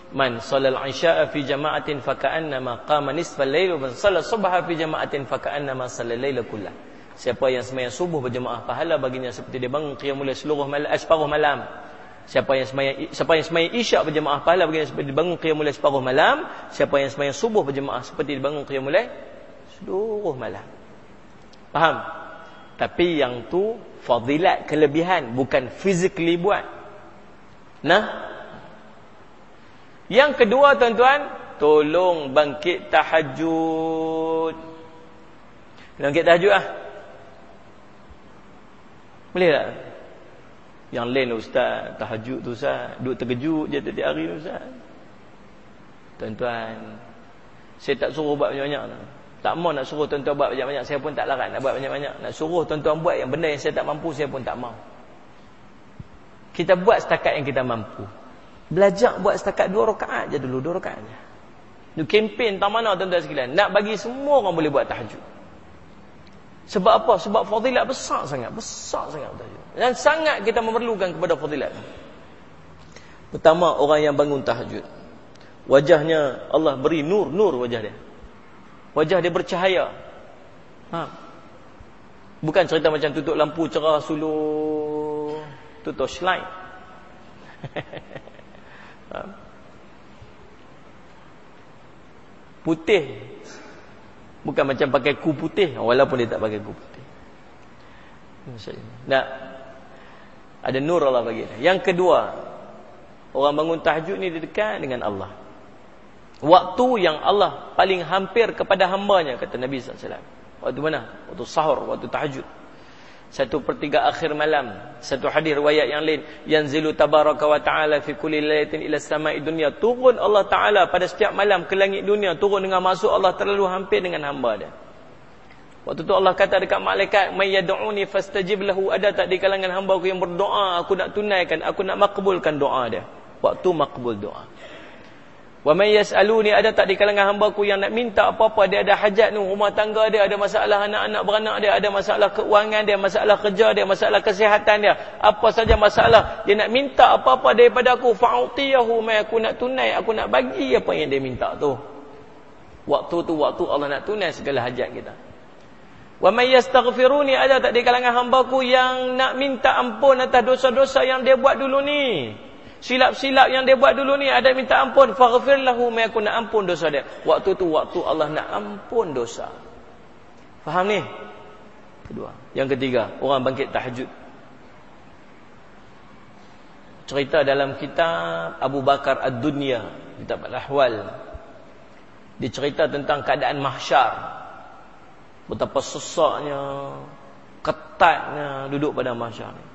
Man salal isya'a fi jama'atin fa ka'annama qama nisfal lail wa salal subha fi jama'atin fa ka'annama salal lail kullah. Siapa yang sembahyang subuh berjemaah pahala baginya seperti dia bangun qiyamul seluruh malam separuh malam. Siapa yang sembahyang siapa yang sembahyang isyak berjemaah pahala baginya seperti dia bangun qiyamul separuh malam. Siapa yang sembahyang subuh berjemaah seperti dia bangun qiyamul seluruh malam. Faham? Tapi yang tu fadilat kelebihan bukan physically buat. Nah, yang kedua tuan-tuan, tolong bangkit tahajud. Bangkit tahajud ah. Boleh tak? Yang lain ustaz, tahajud tu ustaz, duduk terkejut je tiap hari ustaz. Tuan-tuan, saya tak suruh buat banyak-banyak lah. Tak mau nak suruh tuan-tuan buat banyak-banyak, saya pun tak larang nak buat banyak-banyak. Nak suruh tuan-tuan buat yang benda yang saya tak mampu, saya pun tak mau. Kita buat setakat yang kita mampu. Belajar buat setakat dua rakaat je dulu, dua rakaat je. Itu kempen tak mana tuan-tuan sekalian. Nak bagi semua orang boleh buat tahajud. Sebab apa? Sebab fadilat besar sangat. Besar sangat tahajud. Dan sangat kita memerlukan kepada fadilat. Pertama, orang yang bangun tahajud. Wajahnya Allah beri nur, nur wajah dia. Wajah dia bercahaya. Ha. Bukan cerita macam tutup lampu cerah suluh. Tutup slide. <laughs> Ha? Putih. Bukan macam pakai ku putih. Walaupun dia tak pakai ku putih. Nah, Ada nur Allah bagi Yang kedua. Orang bangun tahajud ni dekat dengan Allah. Waktu yang Allah paling hampir kepada hambanya Kata Nabi SAW Waktu mana? Waktu sahur, waktu tahajud satu pertiga akhir malam satu hadis riwayat yang lain. Yanzilu tabaraka wa taala fi kulli lailatin ila samai dunya turun Allah taala pada setiap malam ke langit dunia turun dengan masuk Allah terlalu hampir dengan hamba dia. Waktu tu Allah kata dekat malaikat may yad'uni fastajib lahu. Ada tak di kalangan hamba aku yang berdoa aku nak tunaikan aku nak makbulkan doa dia? Waktu makbul doa Wa may yas'aluni ada tak di kalangan hamba-Ku yang nak minta apa-apa? Dia ada hajat ni rumah tangga dia ada masalah anak-anak beranak dia ada masalah keuangan dia masalah kerja dia masalah kesihatan dia. Apa saja masalah dia nak minta apa-apa daripada aku. Fa'utiyahu ma aku nak tunai aku nak bagi apa yang dia minta tu. Waktu tu waktu Allah nak tunai segala hajat kita. Wa may yastaghfiruni ada tak di kalangan hamba-Ku yang nak minta ampun atas dosa-dosa yang dia buat dulu ni Silap-silap yang dia buat dulu ni ada minta ampun. Faghfir lahu ma yakun ampun dosa dia. Waktu tu waktu Allah nak ampun dosa. Faham ni? Kedua. Yang ketiga, orang bangkit tahajud. Cerita dalam kitab Abu Bakar Ad-Dunya, kitab Al-Ahwal. Dicerita tentang keadaan mahsyar. Betapa susahnya, ketatnya duduk pada mahsyar ni.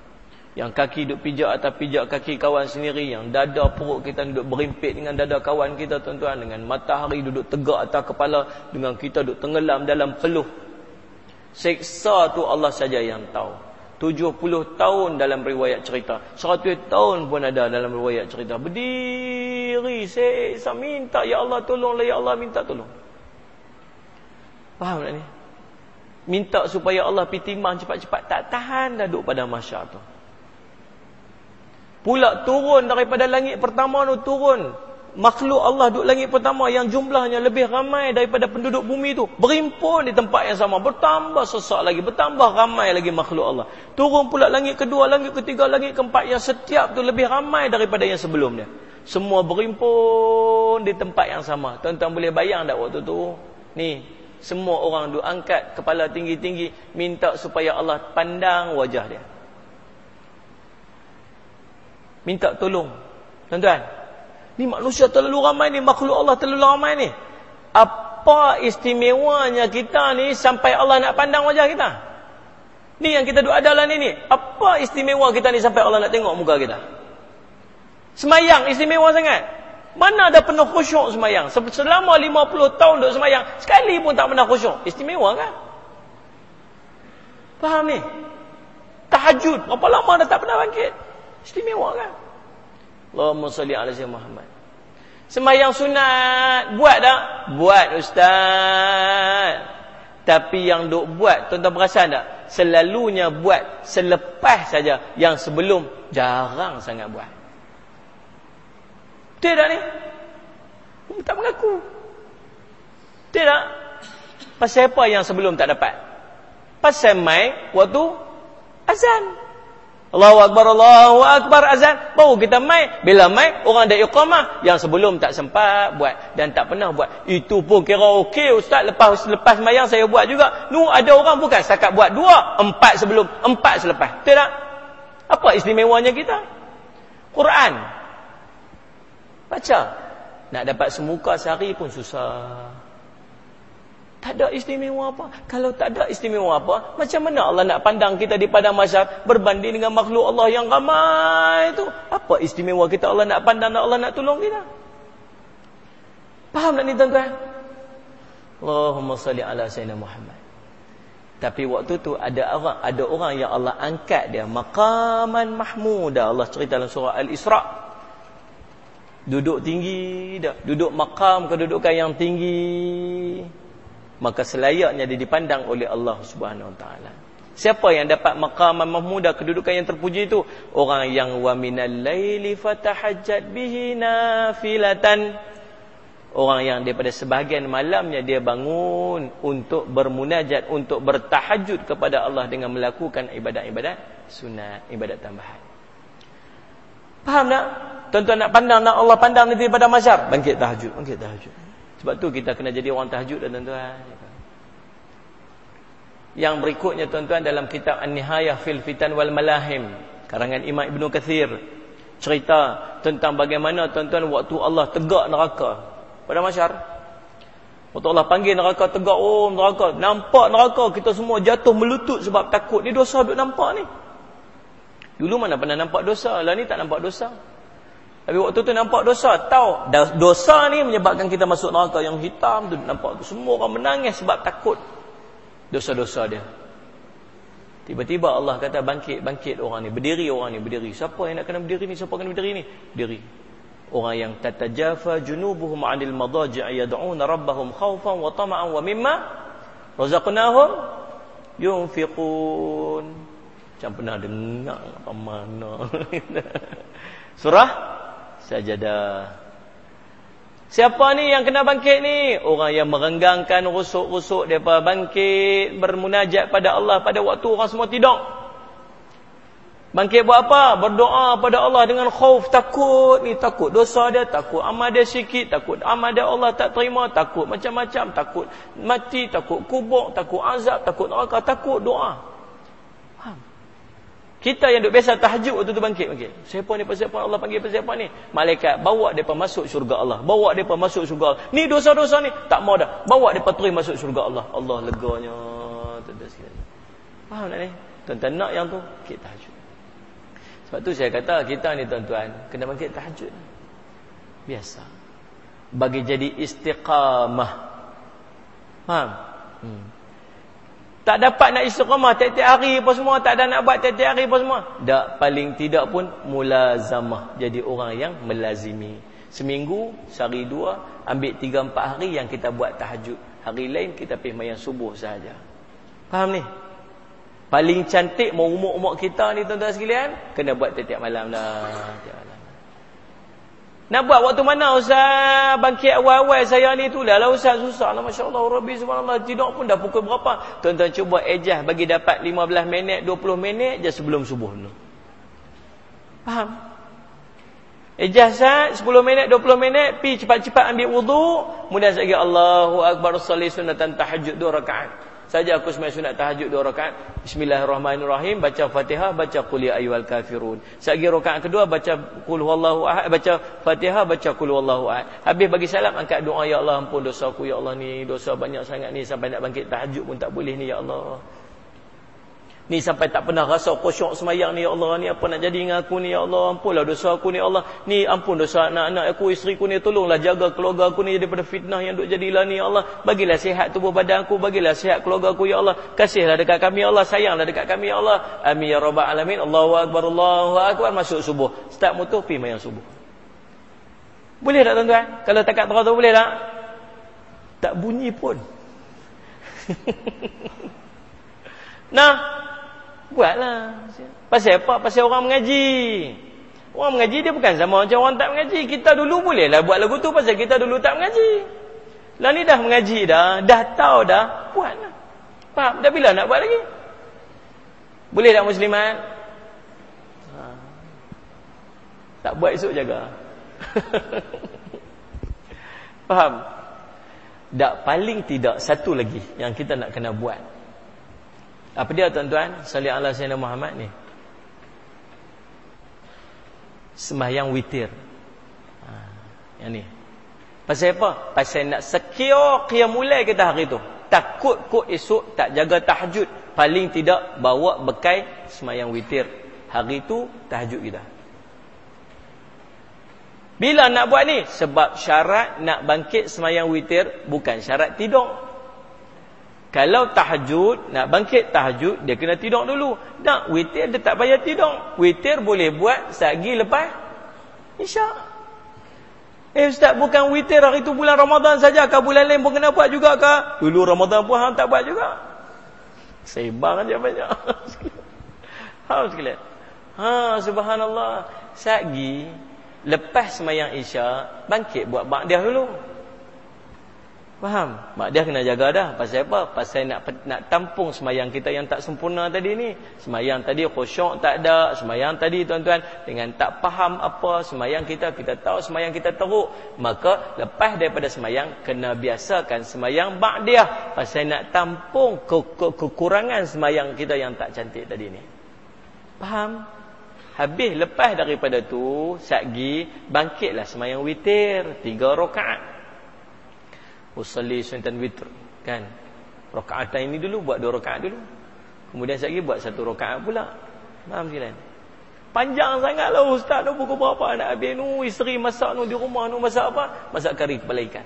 Yang kaki duduk pijak atas pijak kaki kawan sendiri. Yang dada perut kita duduk berimpit dengan dada kawan kita tuan-tuan. Dengan matahari duduk tegak atas kepala. Dengan kita duduk tenggelam dalam peluh. Seksa tu Allah saja yang tahu. 70 tahun dalam riwayat cerita. 100 tahun pun ada dalam riwayat cerita. Berdiri seksa minta. Ya Allah tolonglah. Ya Allah minta tolong. Faham tak ni? Minta supaya Allah pitimah cepat-cepat. Tak tahan dah duduk pada masyarakat tu pula turun daripada langit pertama tu turun. Makhluk Allah duduk langit pertama yang jumlahnya lebih ramai daripada penduduk bumi tu. Berimpun di tempat yang sama. Bertambah sesak lagi. Bertambah ramai lagi makhluk Allah. Turun pula langit kedua langit ketiga langit keempat yang setiap tu lebih ramai daripada yang sebelumnya. Semua berimpun di tempat yang sama. Tuan-tuan boleh bayang tak waktu tu? Ni semua orang duk angkat kepala tinggi-tinggi minta supaya Allah pandang wajah dia minta tolong. Tuan-tuan, ni manusia terlalu ramai ni, makhluk Allah terlalu ramai ni. Apa istimewanya kita ni sampai Allah nak pandang wajah kita? Ni yang kita duk adalah ni ni. Apa istimewa kita ni sampai Allah nak tengok muka kita? Semayang istimewa sangat. Mana ada penuh khusyuk semayang? Selama 50 tahun duk semayang, sekali pun tak pernah khusyuk. Istimewa kan? Faham ni? Tahajud, berapa lama dah tak pernah bangkit? Istimewa kan? Allahumma salli ala sayyidina Muhammad. Sembahyang sunat buat tak? Buat ustaz. Tapi yang duk buat, tuan-tuan perasan tak? Selalunya buat selepas saja yang sebelum jarang sangat buat. Betul tak ni? Tak mengaku. Tidak. Pasal apa yang sebelum tak dapat? Pasal mai waktu azan. Allahu Akbar, Allahu Akbar azan. Baru kita mai. Bila mai, orang ada iqamah. Yang sebelum tak sempat buat. Dan tak pernah buat. Itu pun kira okey Ustaz. Lepas lepas mayang saya buat juga. Nu ada orang bukan setakat buat dua. Empat sebelum. Empat selepas. Tidak. Apa istimewanya kita? Quran. Baca. Nak dapat semuka sehari pun susah. Tak ada istimewa apa. Kalau tak ada istimewa apa, macam mana Allah nak pandang kita di padang masyar berbanding dengan makhluk Allah yang ramai itu? Apa istimewa kita Allah nak pandang dan Allah nak tolong kita? Faham tak ni tuan-tuan? Allahumma salli ala sayyidina Muhammad. Tapi waktu tu ada orang ada orang yang Allah angkat dia maqaman mahmuda. Allah cerita dalam surah Al-Isra. Duduk tinggi dah, duduk makam kedudukan yang tinggi maka selayaknya dia dipandang oleh Allah Subhanahu Wa Taala. Siapa yang dapat maqam mahmuda kedudukan yang terpuji itu? Orang yang wa minal laili fatahajjat bihi nafilatan. Orang yang daripada sebahagian malamnya dia bangun untuk bermunajat, untuk bertahajud kepada Allah dengan melakukan ibadat-ibadat sunat, ibadat tambahan. Faham tak? Tuan-tuan nak pandang nak Allah pandang nanti pada masyarakat. Bangkit tahajud, bangkit tahajud. Sebab tu kita kena jadi orang tahajud dan tuan-tuan. Yang berikutnya tuan-tuan dalam kitab An-Nihayah fil Fitan wal Malahim karangan Imam Ibnu Kathir cerita tentang bagaimana tuan-tuan waktu Allah tegak neraka pada masyar. Waktu Allah panggil neraka tegak oh neraka nampak neraka kita semua jatuh melutut sebab takut ni dosa duk nampak ni. Dulu mana pernah nampak dosa, lah ni tak nampak dosa. Tapi waktu tu nampak dosa, tahu dosa ni menyebabkan kita masuk neraka yang hitam tu nampak tu semua orang menangis sebab takut dosa-dosa dia. Tiba-tiba Allah kata bangkit, bangkit orang ni, berdiri orang ni, berdiri. Siapa yang nak kena berdiri ni? Siapa kena berdiri ni? Berdiri. Orang yang tatajafa junubuhum 'anil madaji' yad'una rabbahum khaufan wa tama'an wa mimma razaqnahum yunfiqun. Macam pernah dengar apa mana. <laughs> Surah sajadah. Siapa ni yang kena bangkit ni? Orang yang merenggangkan rusuk-rusuk depa bangkit bermunajat pada Allah pada waktu orang semua tidur. Bangkit buat apa? Berdoa pada Allah dengan khauf, takut ni, takut dosa dia, takut amal dia sikit, takut amal dia Allah tak terima, takut macam-macam, takut mati, takut kubur, takut azab, takut neraka, takut doa. Kita yang duk biasa tahajud waktu tu bangkit bangkit. Siapa ni siapa Allah panggil siapa ni? Malaikat bawa depa masuk syurga Allah. Bawa depa masuk syurga Allah. Ni dosa-dosa ni tak mau dah. Bawa depa terus masuk syurga Allah. Allah leganya tuan-tuan sekalian. Faham tak ni? Tuan-tuan nak yang tu kita tahajud. Sebab tu saya kata kita ni tuan-tuan kena bangkit tahajud. Biasa. Bagi jadi istiqamah. Faham? Hmm. Tak dapat nak istiqamah tiap-tiap hari apa semua. Tak ada nak buat tiap-tiap hari apa semua. Tak paling tidak pun mulazamah. Jadi orang yang melazimi. Seminggu, sehari dua, ambil tiga empat hari yang kita buat tahajud. Hari lain kita pergi mayang subuh sahaja. Faham ni? Paling cantik mau umur-umur kita ni tuan-tuan sekalian. Kena buat tiap-tiap malam lah. Tiap malam. Nak buat waktu mana Ustaz bangkit awal-awal saya ni tu lah. Ustaz susah lah. Masya Allah. Rabbi subhanallah. Tidur pun dah pukul berapa. Tuan-tuan cuba ejah bagi dapat 15 minit, 20 minit je sebelum subuh dulu. Faham? Ejah Ustaz 10 minit, 20 minit. Pi cepat-cepat ambil wudhu. Kemudian saya Allahu Akbar salih sunatan tahajud 2 rakaat saja aku sembahyang sunat tahajud dua rakaat. Bismillahirrahmanirrahim. Baca fatihah baca qul ya ayyuhal kafirun. Sagi rakaat kedua baca qul huwallahu ahad baca fatihah baca qul huwallahu ahad. Habis bagi salam angkat doa ya Allah ampun dosa aku ya Allah ni dosa banyak sangat ni sampai nak bangkit tahajud pun tak boleh ni ya Allah Ni sampai tak pernah rasa khusyuk semayang ni ya Allah. Ni apa nak jadi dengan aku ni ya Allah? Ampunlah dosa aku ni ya Allah. Ni ampun dosa anak-anak aku isteri aku ni. Tolonglah jaga keluarga aku ni daripada fitnah yang duk jadilah ni ya Allah. Bagilah sihat tubuh badan aku bagilah sihat keluarga aku ya Allah. Kasihlah dekat kami ya Allah. Sayanglah dekat kami ya Allah. Amin ya rabbal alamin. Allahu akbar Allahu akbar. Masuk subuh. Start motor pi mayang subuh. Boleh tak tuan-tuan? Kalau takat terus boleh tak? Tak bunyi pun. <laughs> Nah Buatlah. Pasal apa? Pasal orang mengaji. Orang mengaji dia bukan sama macam orang tak mengaji. Kita dulu boleh lah buat lagu tu pasal kita dulu tak mengaji. Lah ni dah mengaji dah, dah tahu dah, buatlah. Faham? Dah bila nak buat lagi? Boleh tak muslimat? Ha. Tak buat esok jaga. <laughs> Faham? Tak paling tidak satu lagi yang kita nak kena buat. Apa dia tuan-tuan? Salih Allah Sayyidina Muhammad ni sembahyang witir. Ha, yang ni. Pasal apa? Pasal nak secure qiyamulai kita hari tu. Takut kok esok tak jaga tahajud. Paling tidak bawa bekai sembahyang witir. Hari tu tahajud kita. Bila nak buat ni? Sebab syarat nak bangkit sembahyang witir bukan syarat tidur. Kalau tahajud, nak bangkit tahajud, dia kena tidur dulu. Tak, witir dia tak payah tidur. Witir boleh buat sehari lepas Isyak. Eh Ustaz, bukan witir hari itu bulan Ramadan saja. Kau bulan lain pun kena buat juga ke? Dulu Ramadan pun hang tak buat juga. Sebang aja banyak. <laughs> Ha sekalian. Ha subhanallah. Sehari lepas sembahyang Isyak, bangkit buat ba'dah dulu. Faham? Mak dia kena jaga dah. Pasal apa? Pasal nak nak tampung semayang kita yang tak sempurna tadi ni. Semayang tadi khusyuk tak ada. Semayang tadi tuan-tuan dengan tak faham apa semayang kita. Kita tahu semayang kita teruk. Maka lepas daripada semayang, kena biasakan semayang mak dia. Pasal nak tampung ke ke kekurangan semayang kita yang tak cantik tadi ni. Faham? Habis lepas daripada tu, satgi, bangkitlah semayang witir. Tiga usalli sunatan witr. Kan? Rakaat ini dulu buat dua rakaat dulu. Kemudian sekali buat satu rakaat pula. Faham sekalian? Panjang sangatlah ustaz tu pukul berapa nak habis nu isteri masak nu di rumah nu masak apa? Masak kari kepala ikan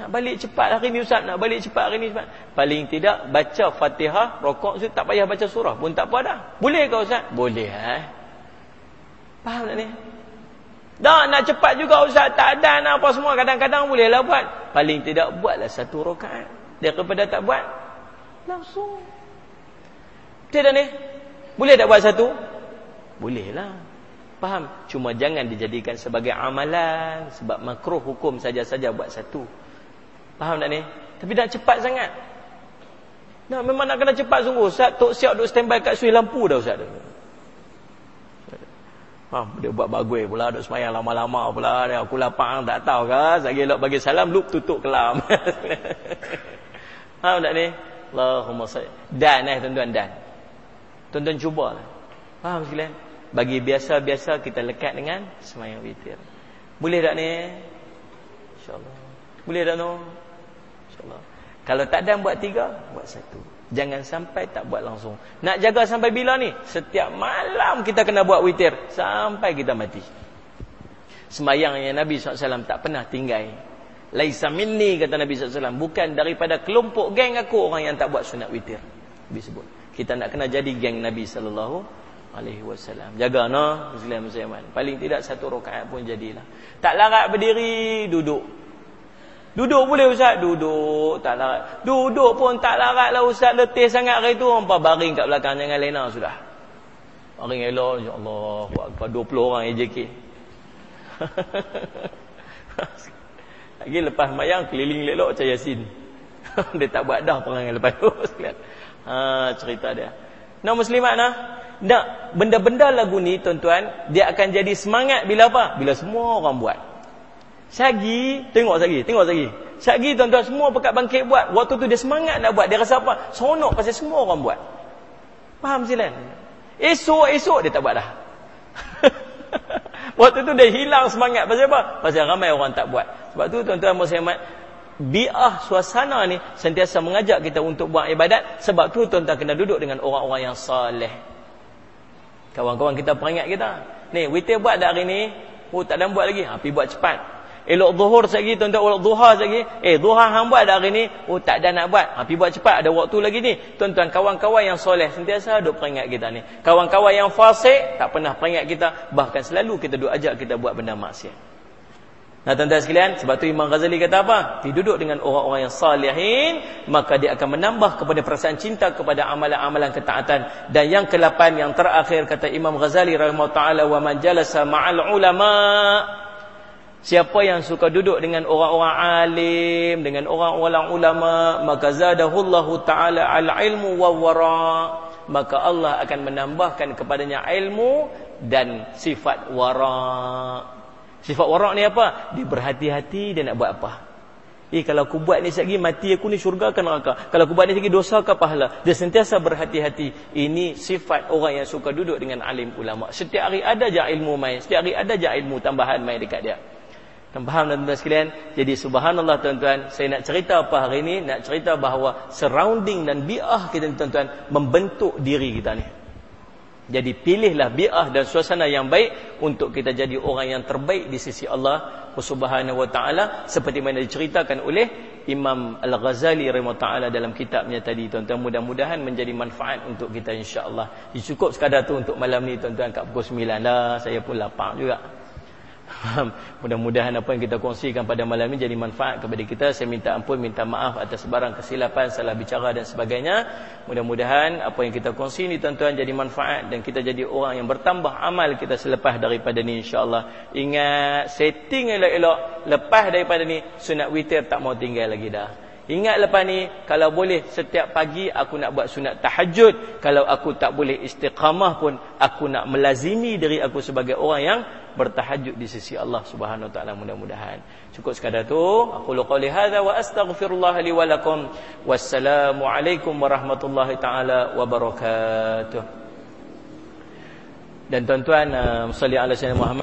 nak balik cepat hari ni ustaz. Nak balik cepat hari ni ustaz. Paling tidak baca Fatihah rokok tu tak payah baca surah. Pun tak apa dah. Boleh ke ustaz? Boleh eh? Faham tak ni Dah nak cepat juga ustaz tak ada nak apa semua kadang-kadang bolehlah buat. Paling tidak buatlah satu rakaat. Daripada tak buat langsung. Tidak ni. Boleh tak buat satu? Bolehlah. Faham? Cuma jangan dijadikan sebagai amalan sebab makruh hukum saja-saja buat satu. Faham tak ni? Tapi dah cepat sangat. Nah, memang nak kena cepat sungguh. Ustaz tok siap duk standby kat sui lampu dah ustaz. Ha, dia buat bagus pula, duduk semayang lama-lama pula. Dia, aku lapang, tak tahu ke. Sagi elok bagi salam, lup tutup kelam. <laughs> Faham tak ni? Allahumma salli. Dan eh, tuan-tuan, dan. Tuan-tuan cuba. Faham sekalian? Bagi biasa-biasa kita lekat dengan semayang witir. Boleh tak ni? InsyaAllah. Boleh tak no? InsyaAllah. Kalau tak dan buat tiga, buat satu. Jangan sampai tak buat langsung. Nak jaga sampai bila ni? Setiap malam kita kena buat witir. Sampai kita mati. Semayang yang Nabi SAW tak pernah tinggal. Laisa minni kata Nabi SAW. Bukan daripada kelompok geng aku orang yang tak buat sunat witir. Nabi sebut. Kita nak kena jadi geng Nabi SAW. Alaihi wasallam. Jaga no Muslim. Paling tidak satu rakaat pun jadilah. Tak larat berdiri, duduk. Duduk boleh ustaz? Duduk. Tak larat. Duduk pun tak larat lah ustaz. Letih sangat hari tu. Apa baring kat belakang. Jangan lena sudah. Baring elok. InsyaAllah. Apa 20 orang AJK. <laughs> Lagi lepas mayang. Keliling lelok macam Yasin. <laughs> dia tak buat dah perangai lepas tu. <laughs> ha, cerita dia. Nah muslimat nah. Nak benda-benda lagu ni tuan-tuan. Dia akan jadi semangat bila apa? Bila semua orang buat. Sagi, tengok sagi, tengok sagi. Sagi tuan-tuan semua pekat bangkit buat. Waktu tu dia semangat nak buat. Dia rasa apa? Sonok pasal semua orang buat. Faham silan? Esok-esok dia tak buat dah. <laughs> Waktu tu dia hilang semangat. Pasal apa? Pasal ramai orang tak buat. Sebab tu tuan-tuan Muslimat, bi'ah suasana ni sentiasa mengajak kita untuk buat ibadat. Sebab tu tuan-tuan kena duduk dengan orang-orang yang saleh. Kawan-kawan kita peringat kita. Ni, witir buat dah hari ni. Oh, tak ada buat lagi. Ha, pergi buat cepat. Elok zuhur lagi tuan-tuan elok duha lagi. Eh duha hang buat dah hari ni. Oh tak ada nak buat. Ha pi buat cepat ada waktu lagi ni. Tuan-tuan kawan-kawan yang soleh sentiasa duk peringat kita ni. Kawan-kawan yang fasik tak pernah peringat kita bahkan selalu kita duk ajak kita buat benda maksiat. Nah tuan-tuan sekalian, sebab tu Imam Ghazali kata apa? Dia duduk dengan orang-orang yang salihin, maka dia akan menambah kepada perasaan cinta kepada amalan-amalan ketaatan. Dan yang ke-8 yang terakhir kata Imam Ghazali rahimahullah taala wa man jalasa ma'al ulama Siapa yang suka duduk dengan orang-orang alim, dengan orang-orang ulama, maka zadahullahu taala al-ilmu wa wara. Maka Allah akan menambahkan kepadanya ilmu dan sifat wara. Sifat wara ni apa? Dia berhati-hati dia nak buat apa. Eh kalau aku buat ni sekali mati aku ni syurga ke neraka. Kalau aku buat ni sekali dosa ke pahala. Dia sentiasa berhati-hati. Ini sifat orang yang suka duduk dengan alim ulama. Setiap hari ada je ilmu main. Setiap hari ada je ilmu tambahan main dekat dia. Dan faham tuan-tuan sekalian? Jadi subhanallah tuan-tuan, saya nak cerita apa hari ini? Nak cerita bahawa surrounding dan bi'ah kita tuan-tuan membentuk diri kita ni. Jadi pilihlah bi'ah dan suasana yang baik untuk kita jadi orang yang terbaik di sisi Allah Subhanahu wa taala seperti mana diceritakan oleh Imam Al-Ghazali rahimahullah taala dalam kitabnya tadi tuan-tuan mudah-mudahan menjadi manfaat untuk kita insya-Allah. Cukup sekadar tu untuk malam ni tuan-tuan kat pukul 9 lah saya pun lapar juga. Mudah-mudahan apa yang kita kongsikan pada malam ini jadi manfaat kepada kita. Saya minta ampun, minta maaf atas sebarang kesilapan, salah bicara dan sebagainya. Mudah-mudahan apa yang kita kongsi ini tuan-tuan jadi manfaat dan kita jadi orang yang bertambah amal kita selepas daripada ini insya-Allah. Ingat setting elok-elok lepas daripada ni sunat witir tak mau tinggal lagi dah. Ingat lepas ni, kalau boleh setiap pagi aku nak buat sunat tahajud. Kalau aku tak boleh istiqamah pun, aku nak melazimi diri aku sebagai orang yang bertahajud di sisi Allah Subhanahu wa taala mudah-mudahan. Cukup sekadar tu, aku qali hadza wa astaghfirullah li wa lakum. Wassalamu alaikum warahmatullahi taala wabarakatuh. Dan tuan-tuan, uh, salli ala sayyidina Muhammad